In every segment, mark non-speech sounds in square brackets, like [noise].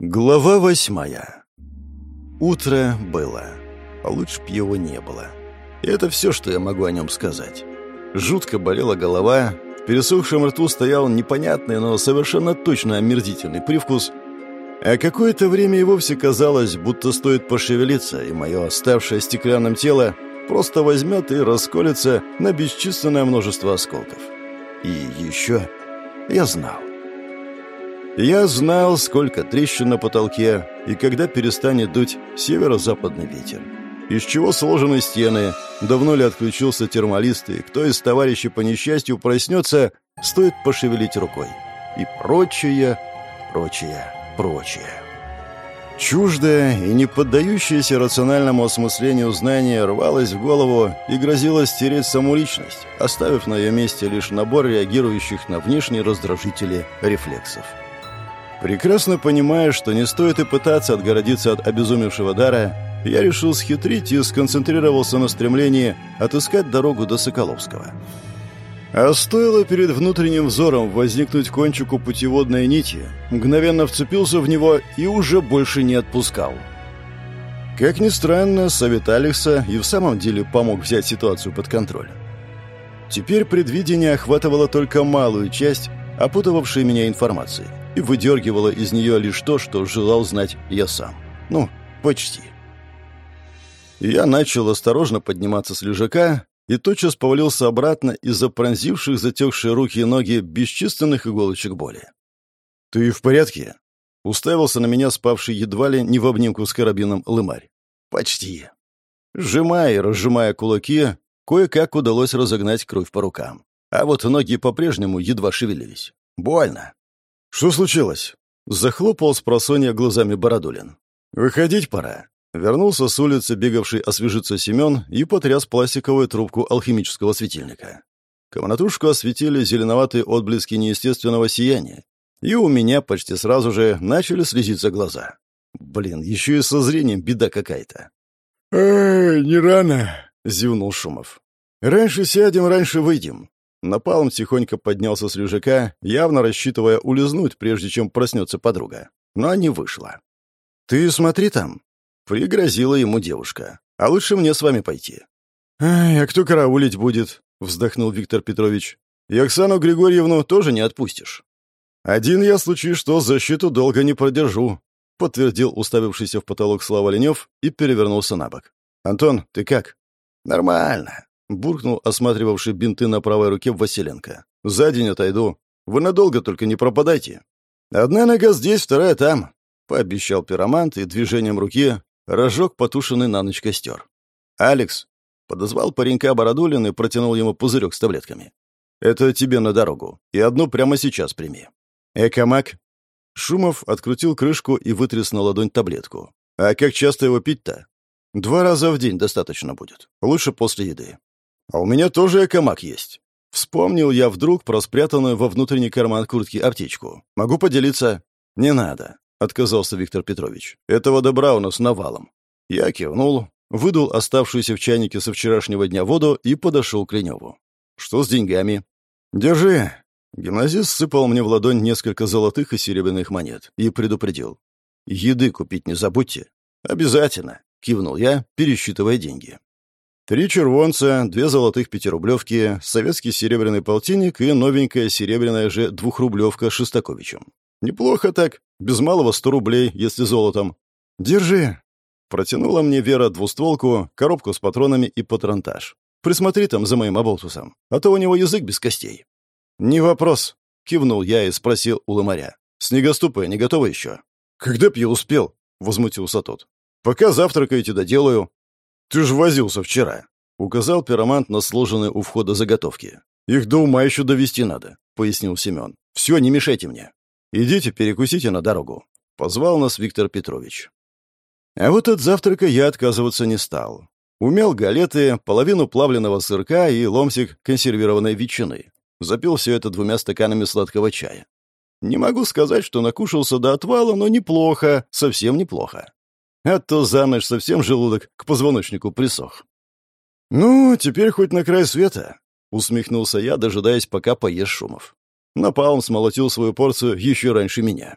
Глава восьмая. Утро было, а лучше б его не было. Это все, что я могу о нем сказать. Жутко болела голова, в пересохшем рту стоял непонятный, но совершенно точно омерзительный привкус, а какое-то время и вовсе казалось, будто стоит пошевелиться, и мое оставшее стеклянным тело просто возьмет и расколется на бесчисленное множество осколков. И еще я знал. Я знал, сколько трещин на потолке и когда перестанет дуть северо-западный ветер. Из чего сложены стены, давно ли отключился термалист, и кто из товарищей по несчастью проснется, стоит пошевелить рукой. И прочее, прочее, прочее. Чуждое и не поддающееся рациональному осмыслению знание рвалось в голову и грозило стереть саму личность, оставив на ее месте лишь набор реагирующих на внешние раздражители рефлексов. Прекрасно понимая, что не стоит и пытаться отгородиться от обезумевшего дара, я решил схитрить и сконцентрировался на стремлении отыскать дорогу до Соколовского. А стоило перед внутренним взором возникнуть кончику путеводной нити, мгновенно вцепился в него и уже больше не отпускал. Как ни странно, совет Алекса и в самом деле помог взять ситуацию под контроль. Теперь предвидение охватывало только малую часть опутывавшей меня информации и выдергивала из нее лишь то, что желал знать я сам. Ну, почти. Я начал осторожно подниматься с лежака и тотчас повалился обратно из-за пронзивших затекшие руки и ноги бесчисленных иголочек боли. «Ты в порядке?» Уставился на меня спавший едва ли не в обнимку с карабином лымарь. «Почти». Сжимая и разжимая кулаки, кое-как удалось разогнать кровь по рукам. А вот ноги по-прежнему едва шевелились. Больно. «Что случилось?» Захлопал с просонья глазами Бородулин. «Выходить пора». Вернулся с улицы, бегавший освежиться Семен, и потряс пластиковую трубку алхимического светильника. Комнатушку осветили зеленоватые отблески неестественного сияния, и у меня почти сразу же начали слезиться глаза. Блин, еще и со зрением беда какая-то. «Эй, не рано!» — зевнул Шумов. «Раньше сядем, раньше выйдем. Напалм тихонько поднялся с лежака, явно рассчитывая улизнуть, прежде чем проснется подруга. Но не вышло. «Ты смотри там», — пригрозила ему девушка. «А лучше мне с вами пойти». «Ай, а кто караулить будет?» — вздохнул Виктор Петрович. «И Оксану Григорьевну тоже не отпустишь». «Один я, случай что, защиту долго не продержу», — подтвердил уставившийся в потолок Слава Ленев и перевернулся на бок. «Антон, ты как?» «Нормально», буркнул осматривавший бинты на правой руке Василенко. «За день отойду. Вы надолго только не пропадайте. Одна нога здесь, вторая там», — пообещал пиромант и движением руки разжег потушенный на ночь костер. «Алекс», — подозвал паренька Бородулин и протянул ему пузырек с таблетками. «Это тебе на дорогу. И одну прямо сейчас прими». «Экомак?» Шумов открутил крышку и вытряс на ладонь таблетку. «А как часто его пить-то?» «Два раза в день достаточно будет. Лучше после еды. «А у меня тоже экомак есть». Вспомнил я вдруг про спрятанную во внутренний карман куртки аптечку. «Могу поделиться?» «Не надо», — отказался Виктор Петрович. «Этого добра у нас навалом». Я кивнул, выдул оставшуюся в чайнике со вчерашнего дня воду и подошел к Леневу. «Что с деньгами?» «Держи». Гимназист сыпал мне в ладонь несколько золотых и серебряных монет и предупредил. «Еды купить не забудьте». «Обязательно», — кивнул я, пересчитывая деньги. Три червонца, две золотых пятирублевки, советский серебряный полтинник и новенькая серебряная же двухрублевка Шестаковичем. Неплохо так, без малого сто рублей, если золотом. Держи. Протянула мне Вера двустволку, коробку с патронами и патронтаж. Присмотри там за моим оболтусом, а то у него язык без костей. Не вопрос, кивнул я и спросил у ломаря. Снегоступы не готовы еще? Когда б я успел? Возмутился тот. Пока завтракаете, доделаю. «Ты же возился вчера», — указал пиромант на сложенные у входа заготовки. «Их до ума еще довести надо», — пояснил Семен. «Все, не мешайте мне. Идите, перекусите на дорогу», — позвал нас Виктор Петрович. А вот от завтрака я отказываться не стал. Умел галеты, половину плавленного сырка и ломсик консервированной ветчины. Запил все это двумя стаканами сладкого чая. Не могу сказать, что накушался до отвала, но неплохо, совсем неплохо а то за ночь совсем желудок к позвоночнику присох. «Ну, теперь хоть на край света», — усмехнулся я, дожидаясь, пока поест Шумов. Напалм смолотил свою порцию еще раньше меня.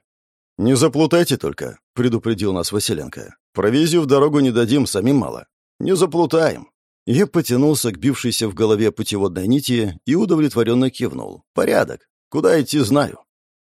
«Не заплутайте только», — предупредил нас Василенко. «Провизию в дорогу не дадим, самим мало. Не заплутаем». Я потянулся к бившейся в голове путеводной нити и удовлетворенно кивнул. «Порядок. Куда идти, знаю».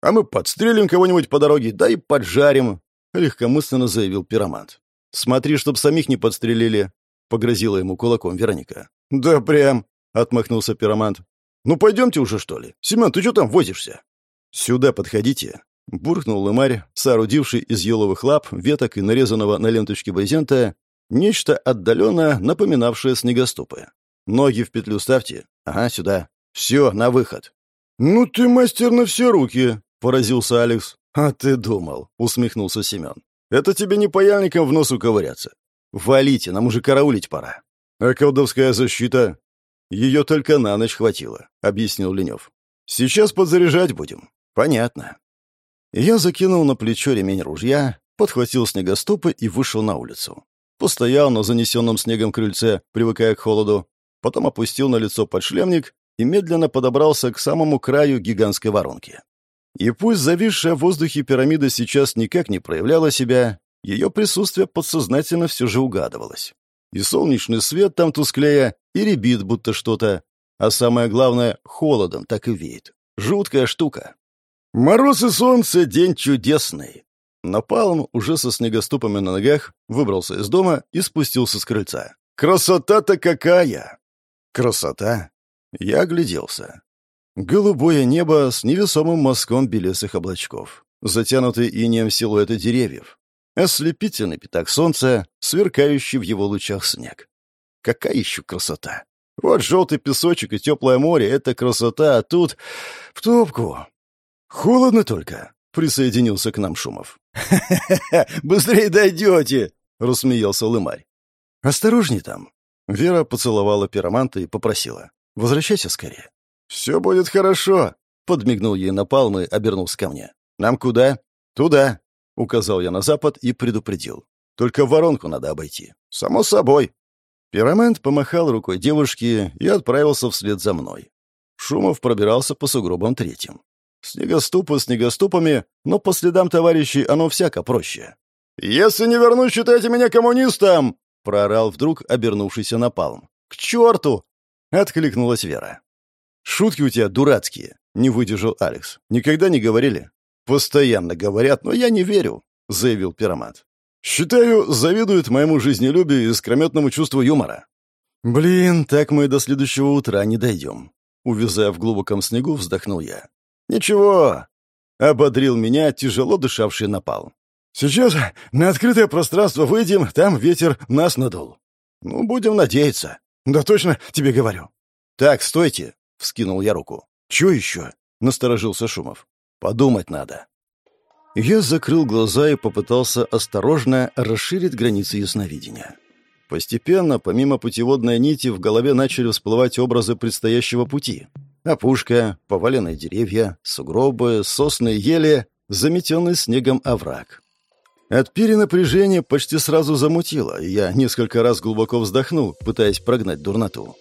«А мы подстрелим кого-нибудь по дороге, да и поджарим», — легкомысленно заявил пиромант. «Смотри, чтоб самих не подстрелили», — погрозила ему кулаком Вероника. «Да прям», — отмахнулся пиромант. «Ну пойдемте уже, что ли? Семен, ты что там возишься?» «Сюда подходите», — буркнул лымарь, соорудивший из еловых лап, веток и нарезанного на ленточке брезента нечто отдаленно напоминавшее снегоступы. «Ноги в петлю ставьте. Ага, сюда. Все, на выход». «Ну ты мастер на все руки», — поразился Алекс. «А ты думал», — усмехнулся Семен. «Это тебе не паяльником в носу ковыряться. Валите, нам уже караулить пора». «А колдовская защита?» «Ее только на ночь хватило», — объяснил Ленев. «Сейчас подзаряжать будем». «Понятно». Я закинул на плечо ремень ружья, подхватил снегоступы и вышел на улицу. Постоял на занесенном снегом крыльце, привыкая к холоду, потом опустил на лицо подшлемник и медленно подобрался к самому краю гигантской воронки. И пусть зависшая в воздухе пирамида сейчас никак не проявляла себя, ее присутствие подсознательно все же угадывалось. И солнечный свет там тусклее, и ребит будто что-то, а самое главное, холодом так и веет. Жуткая штука. Мороз и солнце — день чудесный. Напалм, уже со снегоступами на ногах, выбрался из дома и спустился с крыльца. «Красота-то какая!» «Красота!» Я огляделся. Голубое небо с невесомым мазком белесых облачков, затянутые инеем силуэты деревьев, ослепительный пятак солнца, сверкающий в его лучах снег. Какая еще красота! Вот желтый песочек и теплое море — это красота, а тут — в топку. «Холодно только», — присоединился к нам Шумов. «Ха-ха-ха! [laughs] Быстрее дойдете!» — рассмеялся Лымарь. «Осторожней там!» Вера поцеловала пироманта и попросила. «Возвращайся скорее». «Все будет хорошо!» — подмигнул ей напалм и обернулся ко мне. «Нам куда?» «Туда!» — указал я на запад и предупредил. «Только воронку надо обойти». «Само собой!» Пиромант помахал рукой девушке и отправился вслед за мной. Шумов пробирался по сугробам третьим. Снегоступы снегоступами, но по следам товарищей оно всяко проще. «Если не вернусь, считайте меня коммунистом!» — проорал вдруг обернувшийся напалм. «К черту!» — откликнулась Вера. «Шутки у тебя дурацкие», — не выдержал Алекс. «Никогда не говорили?» «Постоянно говорят, но я не верю», — заявил пиромат. «Считаю, завидуют моему жизнелюбию и искрометному чувству юмора». «Блин, так мы до следующего утра не дойдем». Увязая в глубоком снегу, вздохнул я. «Ничего», — ободрил меня тяжело дышавший напал. «Сейчас на открытое пространство выйдем, там ветер нас надул». «Ну, будем надеяться». «Да точно тебе говорю». «Так, стойте», — вскинул я руку. «Чё еще?» — насторожился Шумов. «Подумать надо». Я закрыл глаза и попытался осторожно расширить границы ясновидения. Постепенно, помимо путеводной нити, в голове начали всплывать образы предстоящего пути — Опушка, поваленные деревья, сугробы, сосны, ели, заметенный снегом овраг. От перенапряжения почти сразу замутило, и я несколько раз глубоко вздохнул, пытаясь прогнать дурноту.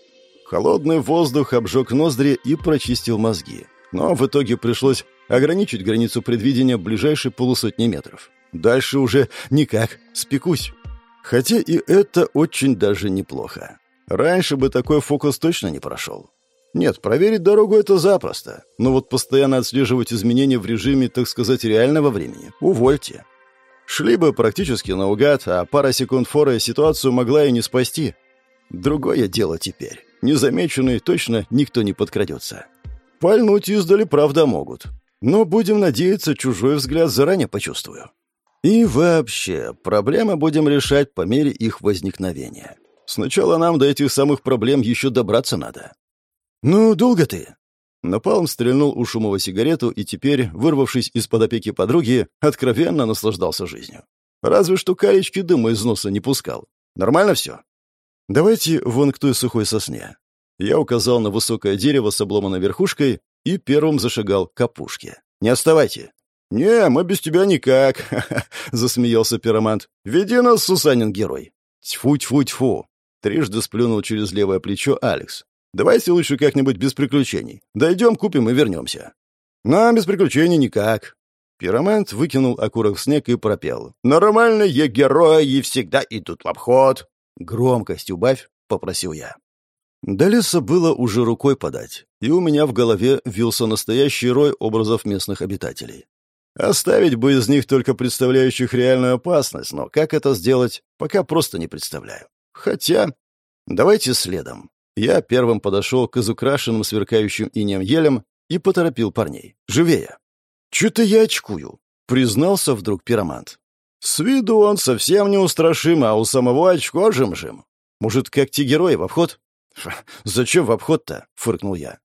Холодный воздух обжег ноздри и прочистил мозги. Но в итоге пришлось ограничить границу предвидения ближайшей полусотни метров. Дальше уже никак, спекусь. Хотя и это очень даже неплохо. Раньше бы такой фокус точно не прошел. Нет, проверить дорогу это запросто. Но вот постоянно отслеживать изменения в режиме, так сказать, реального времени — увольте. Шли бы практически наугад, а пара секунд форы ситуацию могла и не спасти. Другое дело теперь. Незамеченный точно никто не подкрадется. Пальнуть издали, правда, могут. Но будем надеяться, чужой взгляд заранее почувствую. И вообще, проблемы будем решать по мере их возникновения. Сначала нам до этих самых проблем еще добраться надо. «Ну, долго ты?» Напалм стрельнул у Шумова сигарету и теперь, вырвавшись из-под опеки подруги, откровенно наслаждался жизнью. Разве что калечки дыма из носа не пускал. Нормально все? Давайте вон к той сухой сосне. Я указал на высокое дерево с обломанной верхушкой и первым зашагал к опушке. «Не отставайте!» «Не, мы без тебя никак!» [laughs] — засмеялся пиромант. «Веди нас, Сусанин герой!» «Тьфу-тьфу-тьфу!» Трижды сплюнул через левое плечо Алекс. Давайте лучше как-нибудь без приключений. Дойдем, купим и вернемся». «Нам без приключений никак». Пиромант выкинул окурок в снег и пропел. «Нормальные герои всегда идут в обход!» «Громкость убавь», — попросил я. До леса было уже рукой подать, и у меня в голове вился настоящий рой образов местных обитателей. Оставить бы из них только представляющих реальную опасность, но как это сделать, пока просто не представляю. Хотя... Давайте следом. Я первым подошел к изукрашенным сверкающим инеем елям и поторопил парней. «Живее!» «Чё-то я очкую», — признался вдруг пиромант. «С виду он совсем неустрашим, а у самого очко жим-жим. Может, как те герои в обход?» «Зачем в обход-то?» — фыркнул я.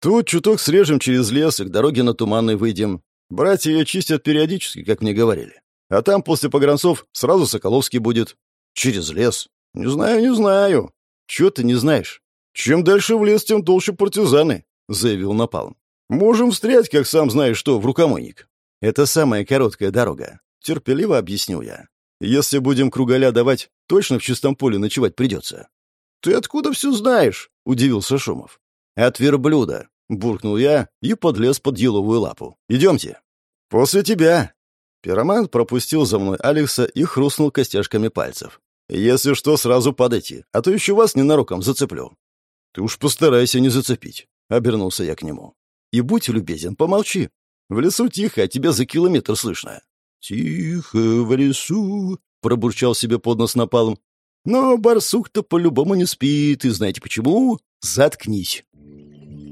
«Тут чуток срежем через лес и к дороге на Туманный выйдем. Братья ее чистят периодически, как мне говорили. А там после погранцов сразу Соколовский будет. Через лес. Не знаю, не знаю. Чего ты не знаешь? Чем дальше в лес, тем толще партизаны», — заявил Напалм. «Можем встрять, как сам знаешь что, в рукомойник. Это самая короткая дорога», — терпеливо объяснил я. «Если будем кругаля давать, точно в чистом поле ночевать придется». «Ты откуда все знаешь?» — удивился Шумов. «От верблюда», — буркнул я и подлез под еловую лапу. «Идемте». «После тебя». Пироман пропустил за мной Алекса и хрустнул костяшками пальцев. «Если что, сразу падайте, а то еще вас ненароком зацеплю». «Ты уж постарайся не зацепить», — обернулся я к нему. «И будь любезен, помолчи. В лесу тихо, а тебя за километр слышно». «Тихо в лесу», — пробурчал себе под нос напалом. «Но барсук-то по-любому не спит, и знаете почему? Заткнись».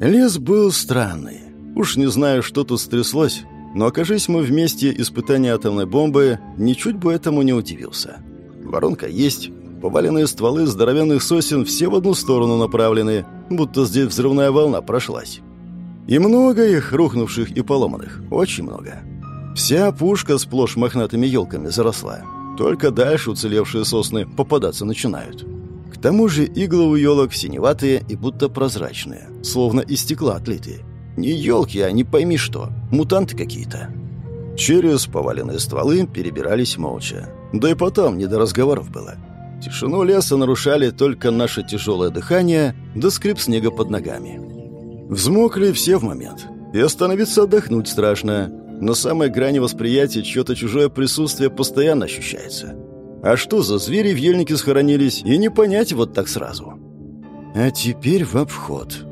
Лес был странный. Уж не знаю, что тут стряслось, но окажись мы вместе испытания атомной бомбы, ничуть бы этому не удивился. Воронка есть, поваленные стволы здоровенных сосен все в одну сторону направлены, будто здесь взрывная волна прошлась. И много их, рухнувших и поломанных, очень много. Вся пушка сплошь мохнатыми елками заросла. Только дальше уцелевшие сосны попадаться начинают. К тому же иглы у елок синеватые и будто прозрачные, словно из стекла отлитые. Не елки, а не пойми что, мутанты какие-то. Через поваленные стволы перебирались молча. Да и потом не до разговоров было. Тишину леса нарушали только наше тяжелое дыхание да скрип снега под ногами. Взмокли все в момент. И остановиться отдохнуть страшно. На самой грани восприятия чье-то чужое присутствие постоянно ощущается. А что за звери в ельнике схоронились, и не понять вот так сразу. А теперь в обход.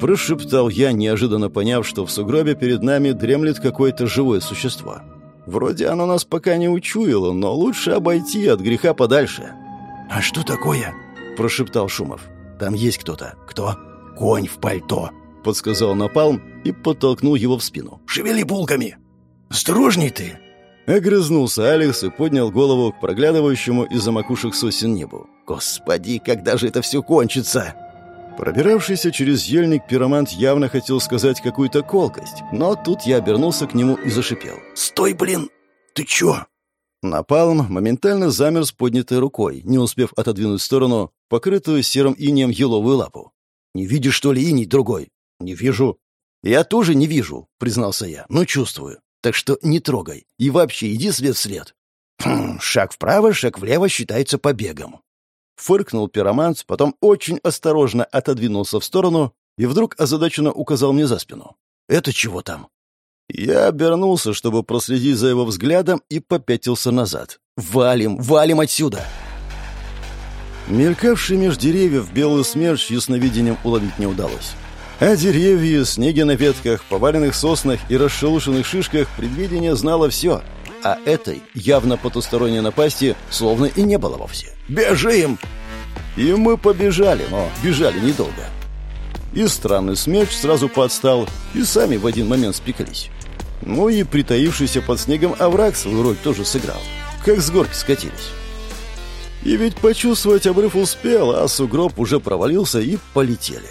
Прошептал я, неожиданно поняв, что в сугробе перед нами дремлет какое-то живое существо. Вроде оно нас пока не учуяло, но лучше обойти от греха подальше. «А что такое?» – прошептал Шумов. «Там есть кто-то». «Кто?» «Конь в пальто», – подсказал Напалм и подтолкнул его в спину. «Шевели булками!» «Осторожней ты!» Огрызнулся Алекс и поднял голову к проглядывающему из-за макушек сосен небу. «Господи, когда же это все кончится?» Пробиравшийся через ельник пиромант явно хотел сказать какую-то колкость, но тут я обернулся к нему и зашипел. «Стой, блин! Ты чё?» Напалм моментально замер с поднятой рукой, не успев отодвинуть в сторону покрытую серым инеем еловую лапу. «Не видишь, что ли, иней другой?» «Не вижу». «Я тоже не вижу», — признался я, — «но чувствую. Так что не трогай. И вообще иди след вслед. Хм, шаг вправо, шаг влево считается побегом. Фыркнул пиромант, потом очень осторожно отодвинулся в сторону и вдруг озадаченно указал мне за спину. «Это чего там?» Я обернулся, чтобы проследить за его взглядом, и попятился назад. «Валим, валим отсюда!» Мелькавший меж деревьев белый смерч ясновидением уловить не удалось. А деревья, снеги на ветках, поваленных соснах и расшелушенных шишках предвидение знало все. А этой, явно потусторонней напасти, словно и не было вовсе. «Бежим!» И мы побежали, но бежали недолго. И странный смерч сразу подстал, и сами в один момент спеклись. Ну и притаившийся под снегом овраг свою роль тоже сыграл. Как с горки скатились. И ведь почувствовать обрыв успел, а сугроб уже провалился и полетели.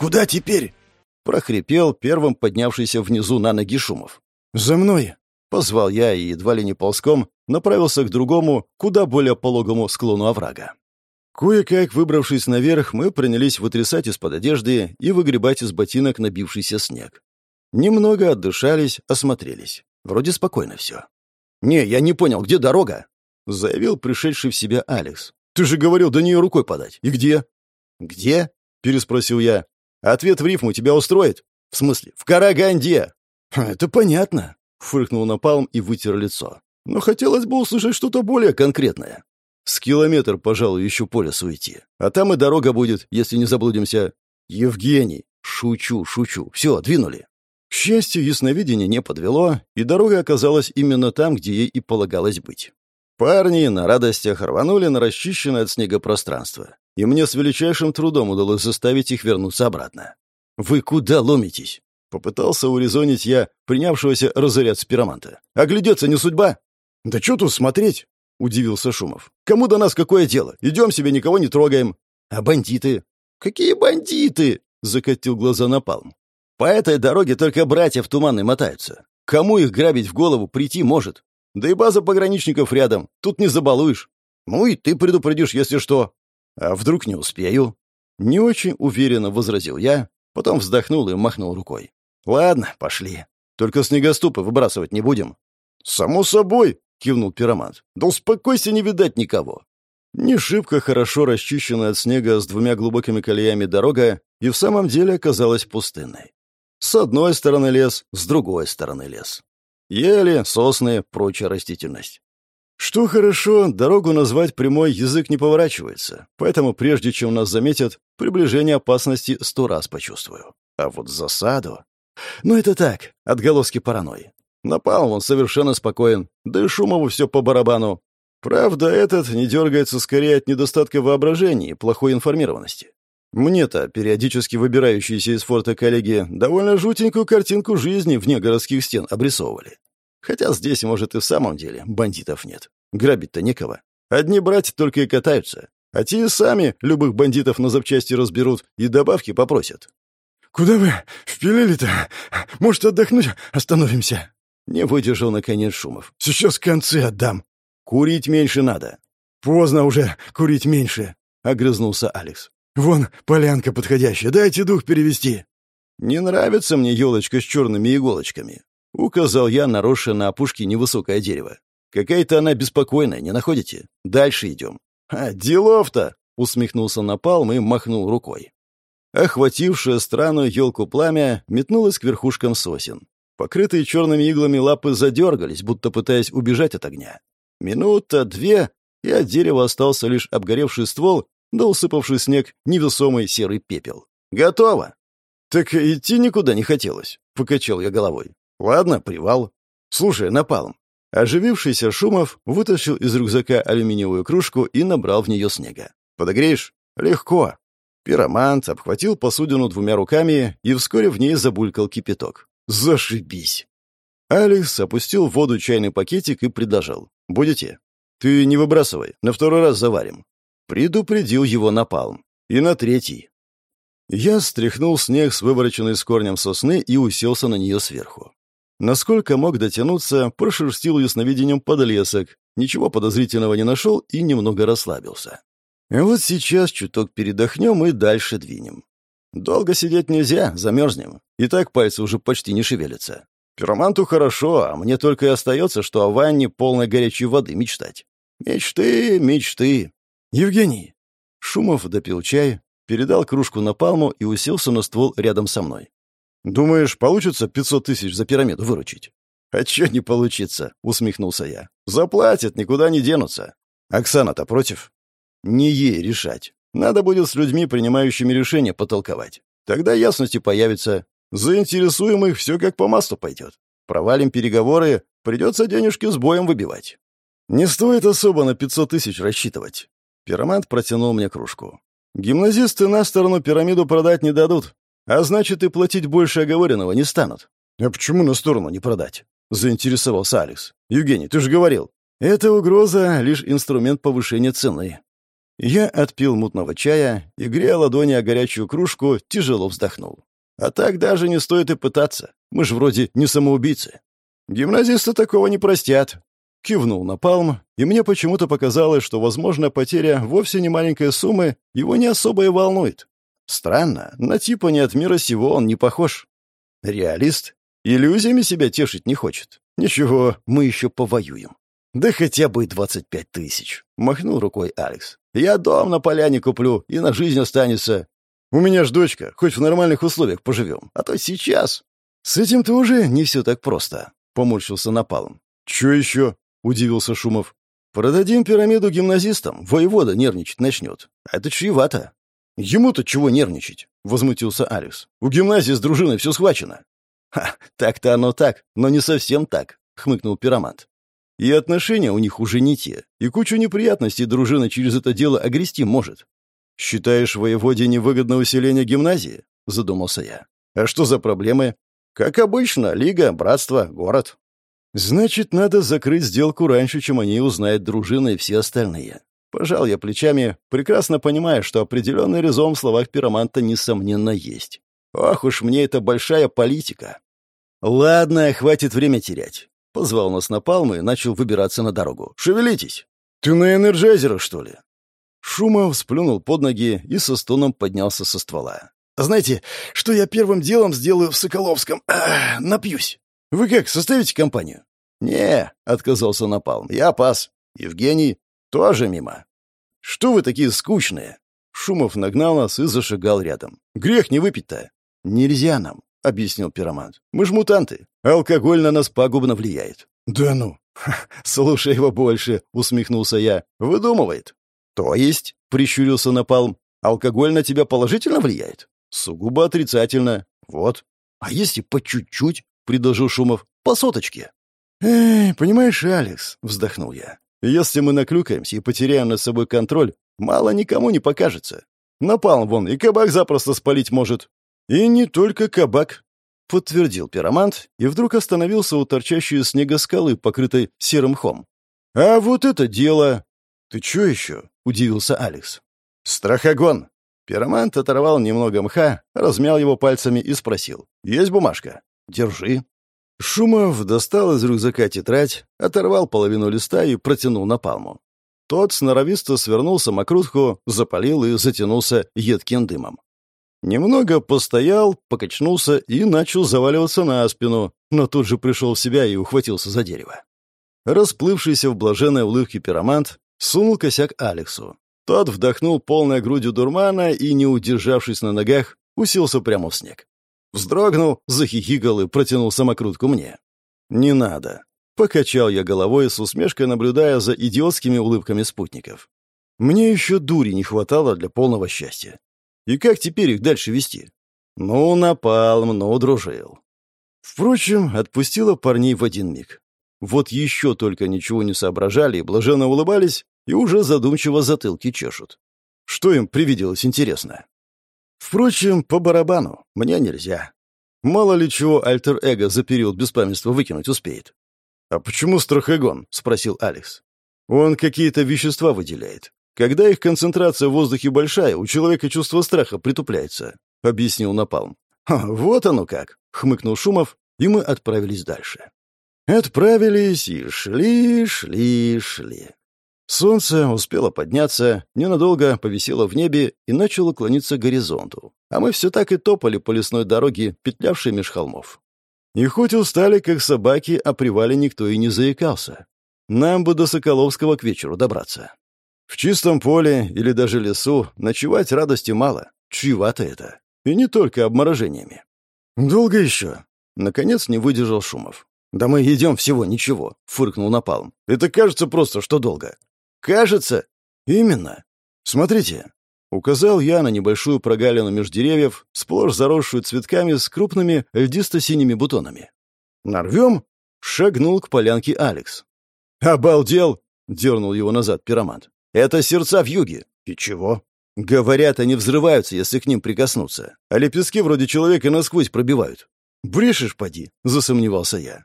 «Куда теперь?» — прохрипел первым поднявшийся внизу на ноги Шумов. «За мной!» — позвал я и, едва ли не ползком, направился к другому, куда более пологому склону оврага. Кое-как, выбравшись наверх, мы принялись вытрясать из-под одежды и выгребать из ботинок набившийся снег. Немного отдышались, осмотрелись. Вроде спокойно все. «Не, я не понял, где дорога?» — заявил пришедший в себя Алекс. «Ты же говорил до нее рукой подать. И где?» «Где?» — переспросил я. Ответ в рифму тебя устроит? В смысле, в Караганде? Это понятно. Фыркнул Напалм и вытер лицо. «Но хотелось бы услышать что-то более конкретное. С километр, пожалуй, еще по лесу уйти. А там и дорога будет, если не заблудимся. Евгений!» «Шучу, шучу. Все, двинули». К счастью, ясновидение не подвело, и дорога оказалась именно там, где ей и полагалось быть. Парни на радостях рванули на расчищенное от снега пространство, и мне с величайшим трудом удалось заставить их вернуться обратно. «Вы куда ломитесь?» Попытался урезонить я принявшегося разорять спироманта. «Оглядеться не судьба?» «Да что тут смотреть?» — удивился Шумов. «Кому до нас какое дело? Идем себе, никого не трогаем». «А бандиты?» «Какие бандиты?» — закатил глаза Напалм. «По этой дороге только братья в туманной мотаются. Кому их грабить в голову прийти может? Да и база пограничников рядом, тут не забалуешь. Ну и ты предупредишь, если что». «А вдруг не успею?» Не очень уверенно возразил я, потом вздохнул и махнул рукой. «Ладно, пошли. Только снегоступы выбрасывать не будем». «Само собой», — кивнул пиромант. «Да успокойся, не видать никого». Не шибко хорошо расчищенная от снега с двумя глубокими колеями дорога и в самом деле оказалась пустынной. С одной стороны лес, с другой стороны лес. Ели, сосны, прочая растительность. Что хорошо, дорогу назвать прямой язык не поворачивается, поэтому прежде чем нас заметят, приближение опасности сто раз почувствую. А вот засаду... Ну это так, отголоски паранойи. Напал он совершенно спокоен, да и Шумову все по барабану. Правда, этот не дергается скорее от недостатка воображения и плохой информированности. Мне-то, периодически выбирающиеся из форта коллеги, довольно жутенькую картинку жизни вне городских стен обрисовывали. Хотя здесь, может, и в самом деле бандитов нет. Грабить-то некого. Одни братья только и катаются. А те и сами любых бандитов на запчасти разберут и добавки попросят. «Куда вы впилили-то? Может, отдохнуть остановимся?» Не выдержал, наконец, Шумов. «Сейчас концы отдам». «Курить меньше надо». «Поздно уже курить меньше», — огрызнулся Алекс. «Вон полянка подходящая, дайте дух перевести». «Не нравится мне елочка с черными иголочками», — указал я на росшее на опушке невысокое дерево. «Какая-то она беспокойная, не находите? Дальше идем». «А, делов-то!» — усмехнулся Напалм и махнул рукой. Охватившее странную елку пламя метнулось к верхушкам сосен. Покрытые черными иглами лапы задергались, будто пытаясь убежать от огня. Минута, две, и от дерева остался лишь обгоревший ствол да усыпавший снег невесомый серый пепел. «Готово!» «Так идти никуда не хотелось», — покачал я головой. «Ладно, привал. Слушай, напалм». Оживившийся Шумов вытащил из рюкзака алюминиевую кружку и набрал в нее снега. «Подогреешь?» «Легко». Пиромант обхватил посудину двумя руками, и вскоре в ней забулькал кипяток. «Зашибись!» Алекс опустил в воду чайный пакетик и предложил. «Будете?» «Ты не выбрасывай, на второй раз заварим». Предупредил его напалм. И на третий. Я стряхнул снег с вывороченной с корнем сосны и уселся на нее сверху. Насколько мог дотянуться, прошерстил ясновидением подлесок, ничего подозрительного не нашел и немного расслабился. Вот сейчас чуток передохнем и дальше двинем. Долго сидеть нельзя, замерзнем. И так пальцы уже почти не шевелятся. Пироманту хорошо, а мне только и остается, что о ванне полной горячей воды мечтать. Мечты, мечты. «Евгений!» Шумов допил чай, передал кружку на палму и уселся на ствол рядом со мной. «Думаешь, получится пятьсот тысяч за пирамиду выручить?» «А чё не получится?» — усмехнулся я. «Заплатят, никуда не денутся. Оксана-то против?» «Не ей решать. Надо будет с людьми, принимающими решения, потолковать. Тогда ясности появится. Заинтересуемых все как по маслу пойдет. Провалим переговоры, придется денежки с боем выбивать. Не стоит особо на пятьсот тысяч рассчитывать. Пиромант протянул мне кружку. «Гимназисты на сторону пирамиду продать не дадут, а значит, и платить больше оговоренного не станут». «А почему на сторону не продать?» — заинтересовался Алекс. «Евгений, ты же говорил». «Эта угроза — лишь инструмент повышения цены». Я отпил мутного чая и, грея ладони о горячую кружку, тяжело вздохнул. «А так даже не стоит и пытаться. Мы же вроде не самоубийцы. Гимназисты такого не простят. Кивнул на палм, и мне почему-то показалось, что, возможно, потеря вовсе не маленькой суммы его не особо и волнует. Странно, на типа не от мира сего он не похож. Реалист? Иллюзиями себя тешить не хочет. Ничего, мы еще повоюем. Да хотя бы двадцать пять тысяч. Махнул рукой Алекс. Я дом на поляне куплю, и на жизнь останется. У меня ж дочка, хоть в нормальных условиях поживем. А то сейчас... С этим-то уже не все так просто. — поморщился Напалм. «Чё еще?» — удивился Шумов. «Продадим пирамиду гимназистам, воевода нервничать начнет. Это чревато». «Ему-то чего нервничать?» — возмутился Алекс. «У гимназии с дружиной все схвачено». «Ха, так-то оно так, но не совсем так», — хмыкнул пиромант. «И отношения у них уже не те, и кучу неприятностей дружина через это дело огрести может». «Считаешь, воеводе невыгодно усиление гимназии?» — задумался я. «А что за проблемы?» «Как обычно, лига, братство, город». «Значит, надо закрыть сделку раньше, чем они узнают дружины и все остальные. Пожал я плечами, прекрасно понимая, что определенный резон в словах пироманта несомненно есть. Ох уж мне это большая политика. Ладно, хватит время терять. Позвал нас на палмы и начал выбираться на дорогу. Шевелитесь. Ты на энерджайзерах, что ли? Шумов сплюнул под ноги и со стоном поднялся со ствола. «Знаете, что я первым делом сделаю в Соколовском? А, напьюсь. Вы как, составите компанию?» «Не», — отказался Напалм, — «я пас. Евгений, тоже мимо. Что вы такие скучные? Шумов нагнал нас и зашагал рядом. Грех не выпить-то. Нельзя нам, объяснил пиромант. Мы ж мутанты. Алкоголь на нас пагубно влияет. Да ну. Слушай его больше, усмехнулся я. Выдумывает. То есть, прищурился Напалм, алкоголь на тебя положительно влияет? Сугубо отрицательно. Вот. А если по чуть-чуть, предложил Шумов, по соточке. «Эй, понимаешь, Алекс», — вздохнул я, если мы наклюкаемся и потеряем над собой контроль, мало никому не покажется. Напалм вон и кабак запросто спалить может. И не только кабак, подтвердил пиромант и вдруг остановился у торчащей из снега скалы, покрытой серым хом. А вот это дело! Ты чё еще? удивился Алекс. Страхогон. Пиромант оторвал немного мха, размял его пальцами и спросил. «Есть бумажка?» «Держи». Шумов достал из рюкзака тетрадь, оторвал половину листа и протянул на палму. Тот сноровисто свернул самокрутку, запалил и затянулся едким дымом. Немного постоял, покачнулся и начал заваливаться на спину, но тут же пришел в себя и ухватился за дерево. Расплывшийся в блаженной улыбке пиромант сунул косяк Алексу. Тот вдохнул полной грудью дурмана и, не удержавшись на ногах, уселся прямо в снег. Вздрогнул, захихикал и протянул самокрутку мне. «Не надо». Покачал я головой с усмешкой, наблюдая за идиотскими улыбками спутников. Мне еще дури не хватало для полного счастья. И как теперь их дальше вести? Ну, напалм, ну, дружил. Впрочем, отпустила парней в один миг. Вот еще только ничего не соображали, блаженно улыбались и уже задумчиво затылки чешут. Что им привиделось интересно? Впрочем, по барабану. Мне нельзя. Мало ли чего альтер-эго за период беспамятства выкинуть успеет. «А почему страхогон?» — спросил Алекс. «Он какие-то вещества выделяет. Когда их концентрация в воздухе большая, у человека чувство страха притупляется», — объяснил Напалм. «Вот оно как!» — хмыкнул Шумов, и мы отправились дальше. Отправились и шли, шли, шли. Солнце успело подняться, ненадолго повисело в небе и начало клониться к горизонту. А мы все так и топали по лесной дороге, петлявшей меж холмов. И хоть устали, как собаки, о привале никто и не заикался. Нам бы до Соколовского к вечеру добраться. В чистом поле или даже лесу ночевать радости мало. Чревато это. И не только обморожениями. «Долго еще?» Наконец не выдержал Шумов. «Да мы идем всего ничего», — фыркнул Напалм. «Это кажется просто, что долго. «Кажется». «Именно. Смотрите». Указал я на небольшую прогалину меж деревьев, сплошь заросшую цветками с крупными льдисто-синими бутонами. «Нарвем?» — шагнул к полянке Алекс. «Обалдел!» — дернул его назад пиромант. «Это сердца в юге». «И чего?» «Говорят, они взрываются, если к ним прикоснуться, а лепестки вроде человека насквозь пробивают». «Брешешь, поди», — засомневался я.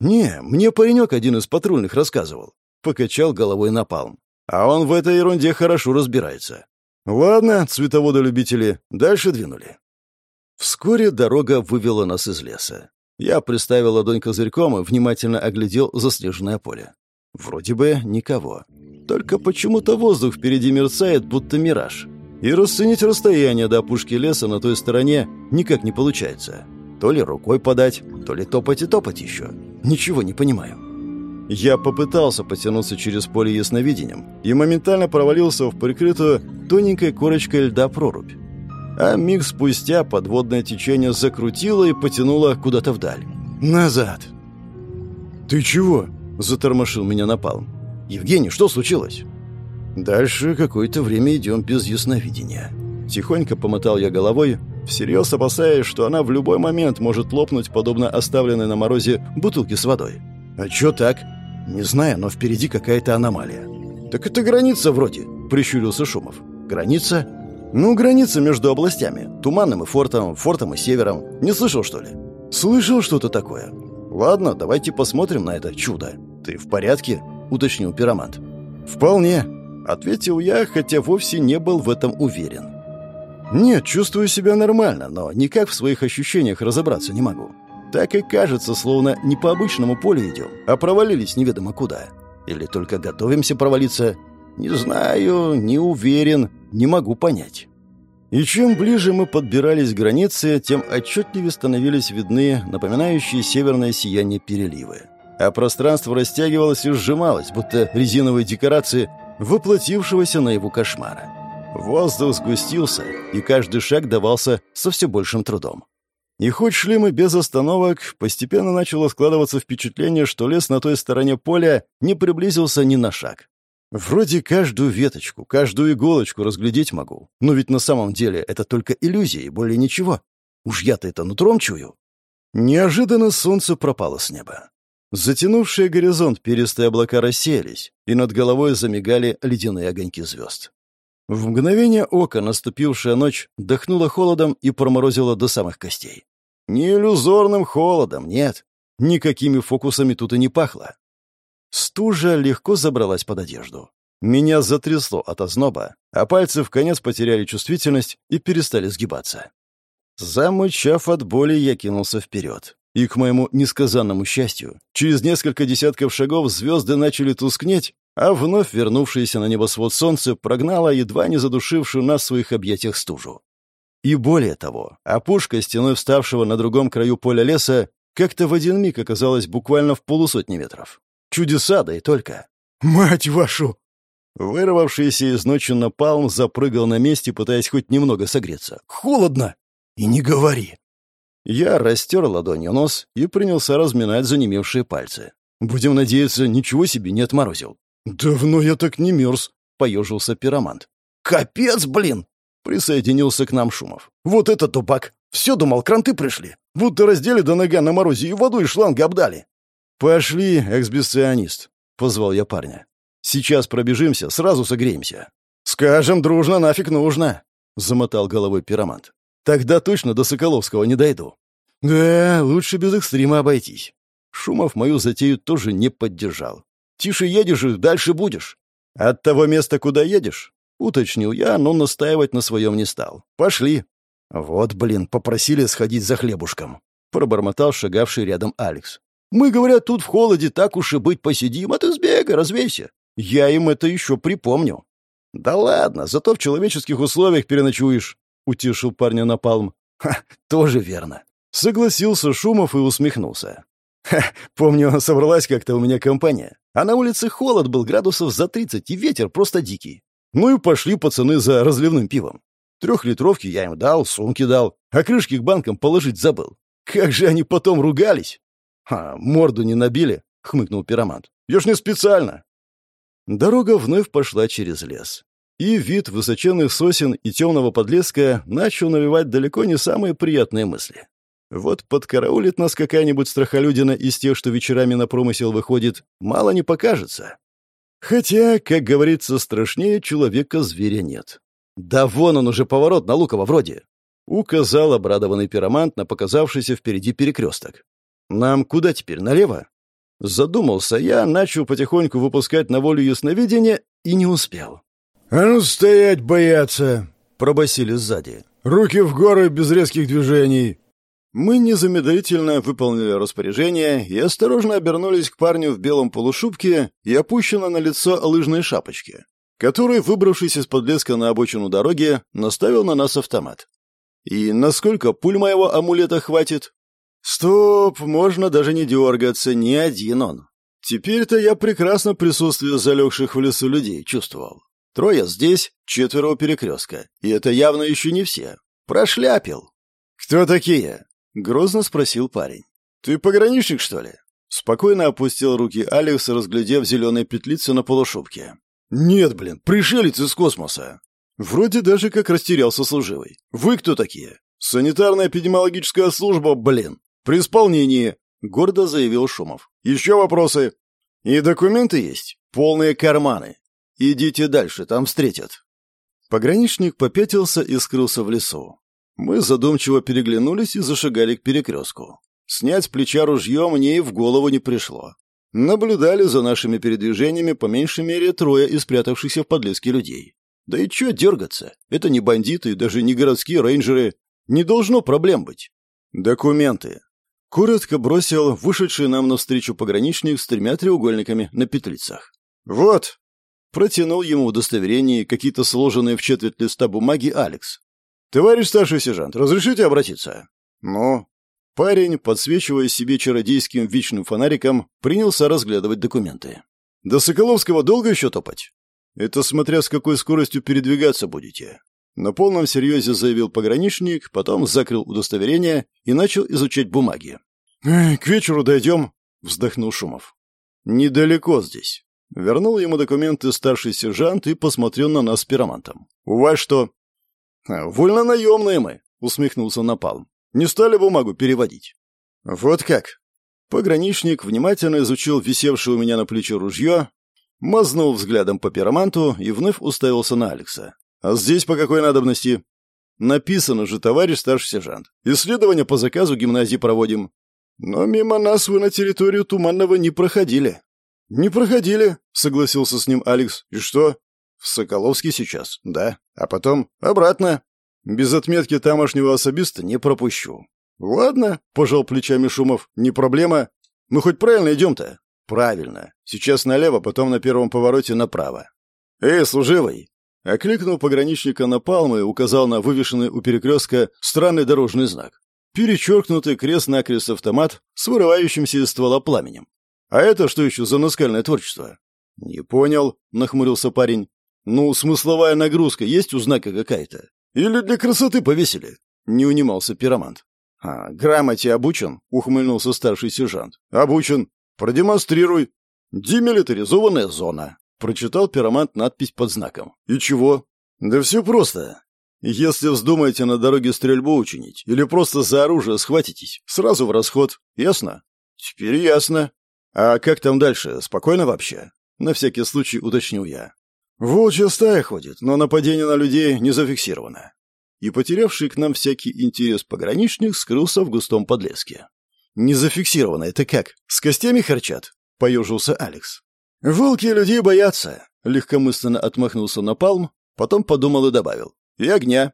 «Не, мне паренек один из патрульных рассказывал. — покачал головой Напалм. «А он в этой ерунде хорошо разбирается». «Ладно, цветоводы-любители, дальше двинули». Вскоре дорога вывела нас из леса. Я приставил ладонь козырьком и внимательно оглядел заснеженное поле. Вроде бы никого. Только почему-то воздух впереди мерцает, будто мираж. И расценить расстояние до опушки леса на той стороне никак не получается. То ли рукой подать, то ли топать и топать еще. Ничего не понимаю. Я попытался потянуться через поле ясновидением и моментально провалился в прикрытую тоненькой корочкой льда прорубь. А миг спустя подводное течение закрутило и потянуло куда-то вдаль. «Назад!» «Ты чего?» — затормошил меня напалм. «Евгений, что случилось?» Дальше какое-то время идем без ясновидения. Тихонько помотал я головой, всерьез опасаясь, что она в любой момент может лопнуть, подобно оставленной на морозе бутылке с водой. «А чё так?» «Не знаю, но впереди какая-то аномалия». «Так это граница вроде», — прищурился Шумов. «Граница?» «Ну, граница между областями. Туманным и фортом, фортом и севером. Не слышал, что ли?» «Слышал что-то такое». «Ладно, давайте посмотрим на это чудо. Ты в порядке?» — уточнил пиромант. «Вполне», — ответил я, хотя вовсе не был в этом уверен. «Нет, чувствую себя нормально, но никак в своих ощущениях разобраться не могу. Так и кажется, словно не по обычному полю идем, а провалились неведомо куда. Или только готовимся провалиться. Не знаю, не уверен, не могу понять. И чем ближе мы подбирались к границе, тем отчетливее становились видны напоминающие северное сияние переливы. А пространство растягивалось и сжималось, будто резиновые декорации воплотившегося на его кошмара. Воздух сгустился, и каждый шаг давался со все большим трудом. И хоть шли мы без остановок, постепенно начало складываться впечатление, что лес на той стороне поля не приблизился ни на шаг. Вроде каждую веточку, каждую иголочку разглядеть могу, но ведь на самом деле это только иллюзия и более ничего. Уж я-то это нутром чую. Неожиданно солнце пропало с неба. Затянувшие горизонт перистые облака рассеялись, и над головой замигали ледяные огоньки звезд. В мгновение ока наступившая ночь дохнула холодом и проморозила до самых костей. Не иллюзорным холодом, нет. Никакими фокусами тут и не пахло. Стужа легко забралась под одежду. Меня затрясло от озноба, а пальцы в конец потеряли чувствительность и перестали сгибаться. Замычав от боли, я кинулся вперед. И, к моему несказанному счастью, через несколько десятков шагов звезды начали тускнеть, а вновь вернувшееся на небосвод солнце прогнало едва не задушившую нас в своих объятиях стужу. И более того, опушка стеной вставшего на другом краю поля леса как-то в один миг оказалась буквально в полусотни метров. Чудеса, да и только. «Мать вашу!» Вырвавшийся из ночи напалм запрыгал на месте, пытаясь хоть немного согреться. «Холодно!» «И не говори!» Я растер ладонью нос и принялся разминать занемевшие пальцы. Будем надеяться, ничего себе не отморозил. «Давно я так не мерз», — поежился пиромант. «Капец, блин!» Присоединился к нам Шумов. «Вот это тупак! Все думал, кранты пришли. Будто раздели до нога на морозе и воду из шланга обдали». «Пошли, эксбиционист», — позвал я парня. «Сейчас пробежимся, сразу согреемся». «Скажем дружно, нафиг нужно», — замотал головой пиромант. «Тогда точно до Соколовского не дойду». «Да, лучше без экстрима обойтись». Шумов мою затею тоже не поддержал. «Тише едешь и дальше будешь. От того места, куда едешь, Уточнил я, но настаивать на своем не стал. «Пошли». «Вот, блин, попросили сходить за хлебушком», — пробормотал шагавший рядом Алекс. «Мы, говорят, тут в холоде так уж и быть посидим, а ты сбегай, развейся. Я им это еще припомню». «Да ладно, зато в человеческих условиях переночуешь», — утешил парня Напалм. «Ха, тоже верно». Согласился Шумов и усмехнулся. «Ха, помню, собралась как-то у меня компания. А на улице холод был градусов за тридцать, и ветер просто дикий. Ну и пошли пацаны за разливным пивом. Трехлитровки я им дал, сумки дал, а крышки к банкам положить забыл. Как же они потом ругались! «А, морду не набили?» — хмыкнул пиромант. «Я ж не специально!» Дорога вновь пошла через лес. И вид высоченных сосен и темного подлеска начал навевать далеко не самые приятные мысли. Вот подкараулит нас какая-нибудь страхолюдина из тех, что вечерами на промысел выходит, мало не покажется. Хотя, как говорится, страшнее человека зверя нет. «Да вон он уже поворот на Луково вроде!» — указал обрадованный пиромант на показавшийся впереди перекресток. «Нам куда теперь, налево?» Задумался я, начал потихоньку выпускать на волю ясновидение и не успел. «А ну стоять бояться!» — пробасили сзади. «Руки в горы без резких движений!» Мы незамедлительно выполнили распоряжение и осторожно обернулись к парню в белом полушубке и опущенной на лицо лыжной шапочке, который, выбравшись из-под леска на обочину дороги, наставил на нас автомат. «И насколько пуль моего амулета хватит?» «Стоп, можно даже не дергаться, ни один он. Теперь-то я прекрасно присутствие залегших в лесу людей чувствовал. Трое здесь, четверо у перекрестка, и это явно еще не все. Прошляпил». «Кто такие?» — грозно спросил парень. «Ты пограничник, что ли?» Спокойно опустил руки Алекс, разглядев зеленые петлицы на полушубке. «Нет, блин, пришелец из космоса!» Вроде даже как растерялся служивый. «Вы кто такие?» «Санитарная эпидемиологическая служба, блин! При исполнении!» — гордо заявил Шумов. «Еще вопросы?» «И документы есть? Полные карманы. Идите дальше, там встретят». Пограничник попятился и скрылся в лесу. Мы задумчиво переглянулись и зашагали к перекрестку. Снять с плеча ружье мне и в голову не пришло. Наблюдали за нашими передвижениями по меньшей мере трое из спрятавшихся в подлеске людей. Да и чё дергаться? Это не бандиты, даже не городские рейнджеры. Не должно проблем быть. Документы. Коротко бросил вышедший нам навстречу пограничник с тремя треугольниками на петлицах. «Вот!» Протянул ему удостоверение какие-то сложенные в четверть листа бумаги Алекс. «Товарищ старший сержант, разрешите обратиться?» «Ну?» Парень, подсвечивая себе чародейским вечным фонариком, принялся разглядывать документы. «До Соколовского долго еще топать?» «Это смотря с какой скоростью передвигаться будете». На полном серьезе заявил пограничник, потом закрыл удостоверение и начал изучать бумаги. «К вечеру дойдем», — вздохнул Шумов. «Недалеко здесь». Вернул ему документы старший сержант и посмотрел на нас пиромантом. «У вас что?» «А, «Вольно наемные мы», — усмехнулся Напалм. «Не стали бумагу переводить». «Вот как?» Пограничник внимательно изучил висевшее у меня на плече ружье, мазнул взглядом по пироманту и вновь уставился на Алекса. «А здесь по какой надобности?» «Написано же, товарищ старший сержант. Исследования по заказу гимназии проводим. Но мимо нас вы на территорию Туманного не проходили». «Не проходили», — согласился с ним Алекс. «И что?» В Соколовске сейчас, да. А потом обратно. Без отметки тамошнего особиста не пропущу. Ладно, пожал плечами Шумов, не проблема. Мы хоть правильно идем-то? Правильно. Сейчас налево, потом на первом повороте направо. Эй, служивый! Окликнул пограничника на палмы и указал на вывешенный у перекрестка странный дорожный знак. Перечеркнутый крест-накрест автомат с вырывающимся из ствола пламенем. А это что еще за наскальное творчество? «Не понял», — нахмурился парень. «Ну, смысловая нагрузка есть у знака какая-то? Или для красоты повесили?» Не унимался пиромант. «А, грамоте обучен?» — ухмыльнулся старший сержант. «Обучен. Продемонстрируй». «Демилитаризованная зона», — прочитал пиромант надпись под знаком. «И чего?» «Да все просто. Если вздумаете на дороге стрельбу учинить или просто за оружие схватитесь, сразу в расход. Ясно?» «Теперь ясно. А как там дальше? Спокойно вообще?» На всякий случай уточнил я. Волчья стая ходит, но нападение на людей не зафиксировано. И потерявший к нам всякий интерес пограничник скрылся в густом подлеске. «Не зафиксировано, это как? С костями харчат?» — поежился Алекс. «Волки людей боятся», — легкомысленно отмахнулся на палм, потом подумал и добавил. «И огня».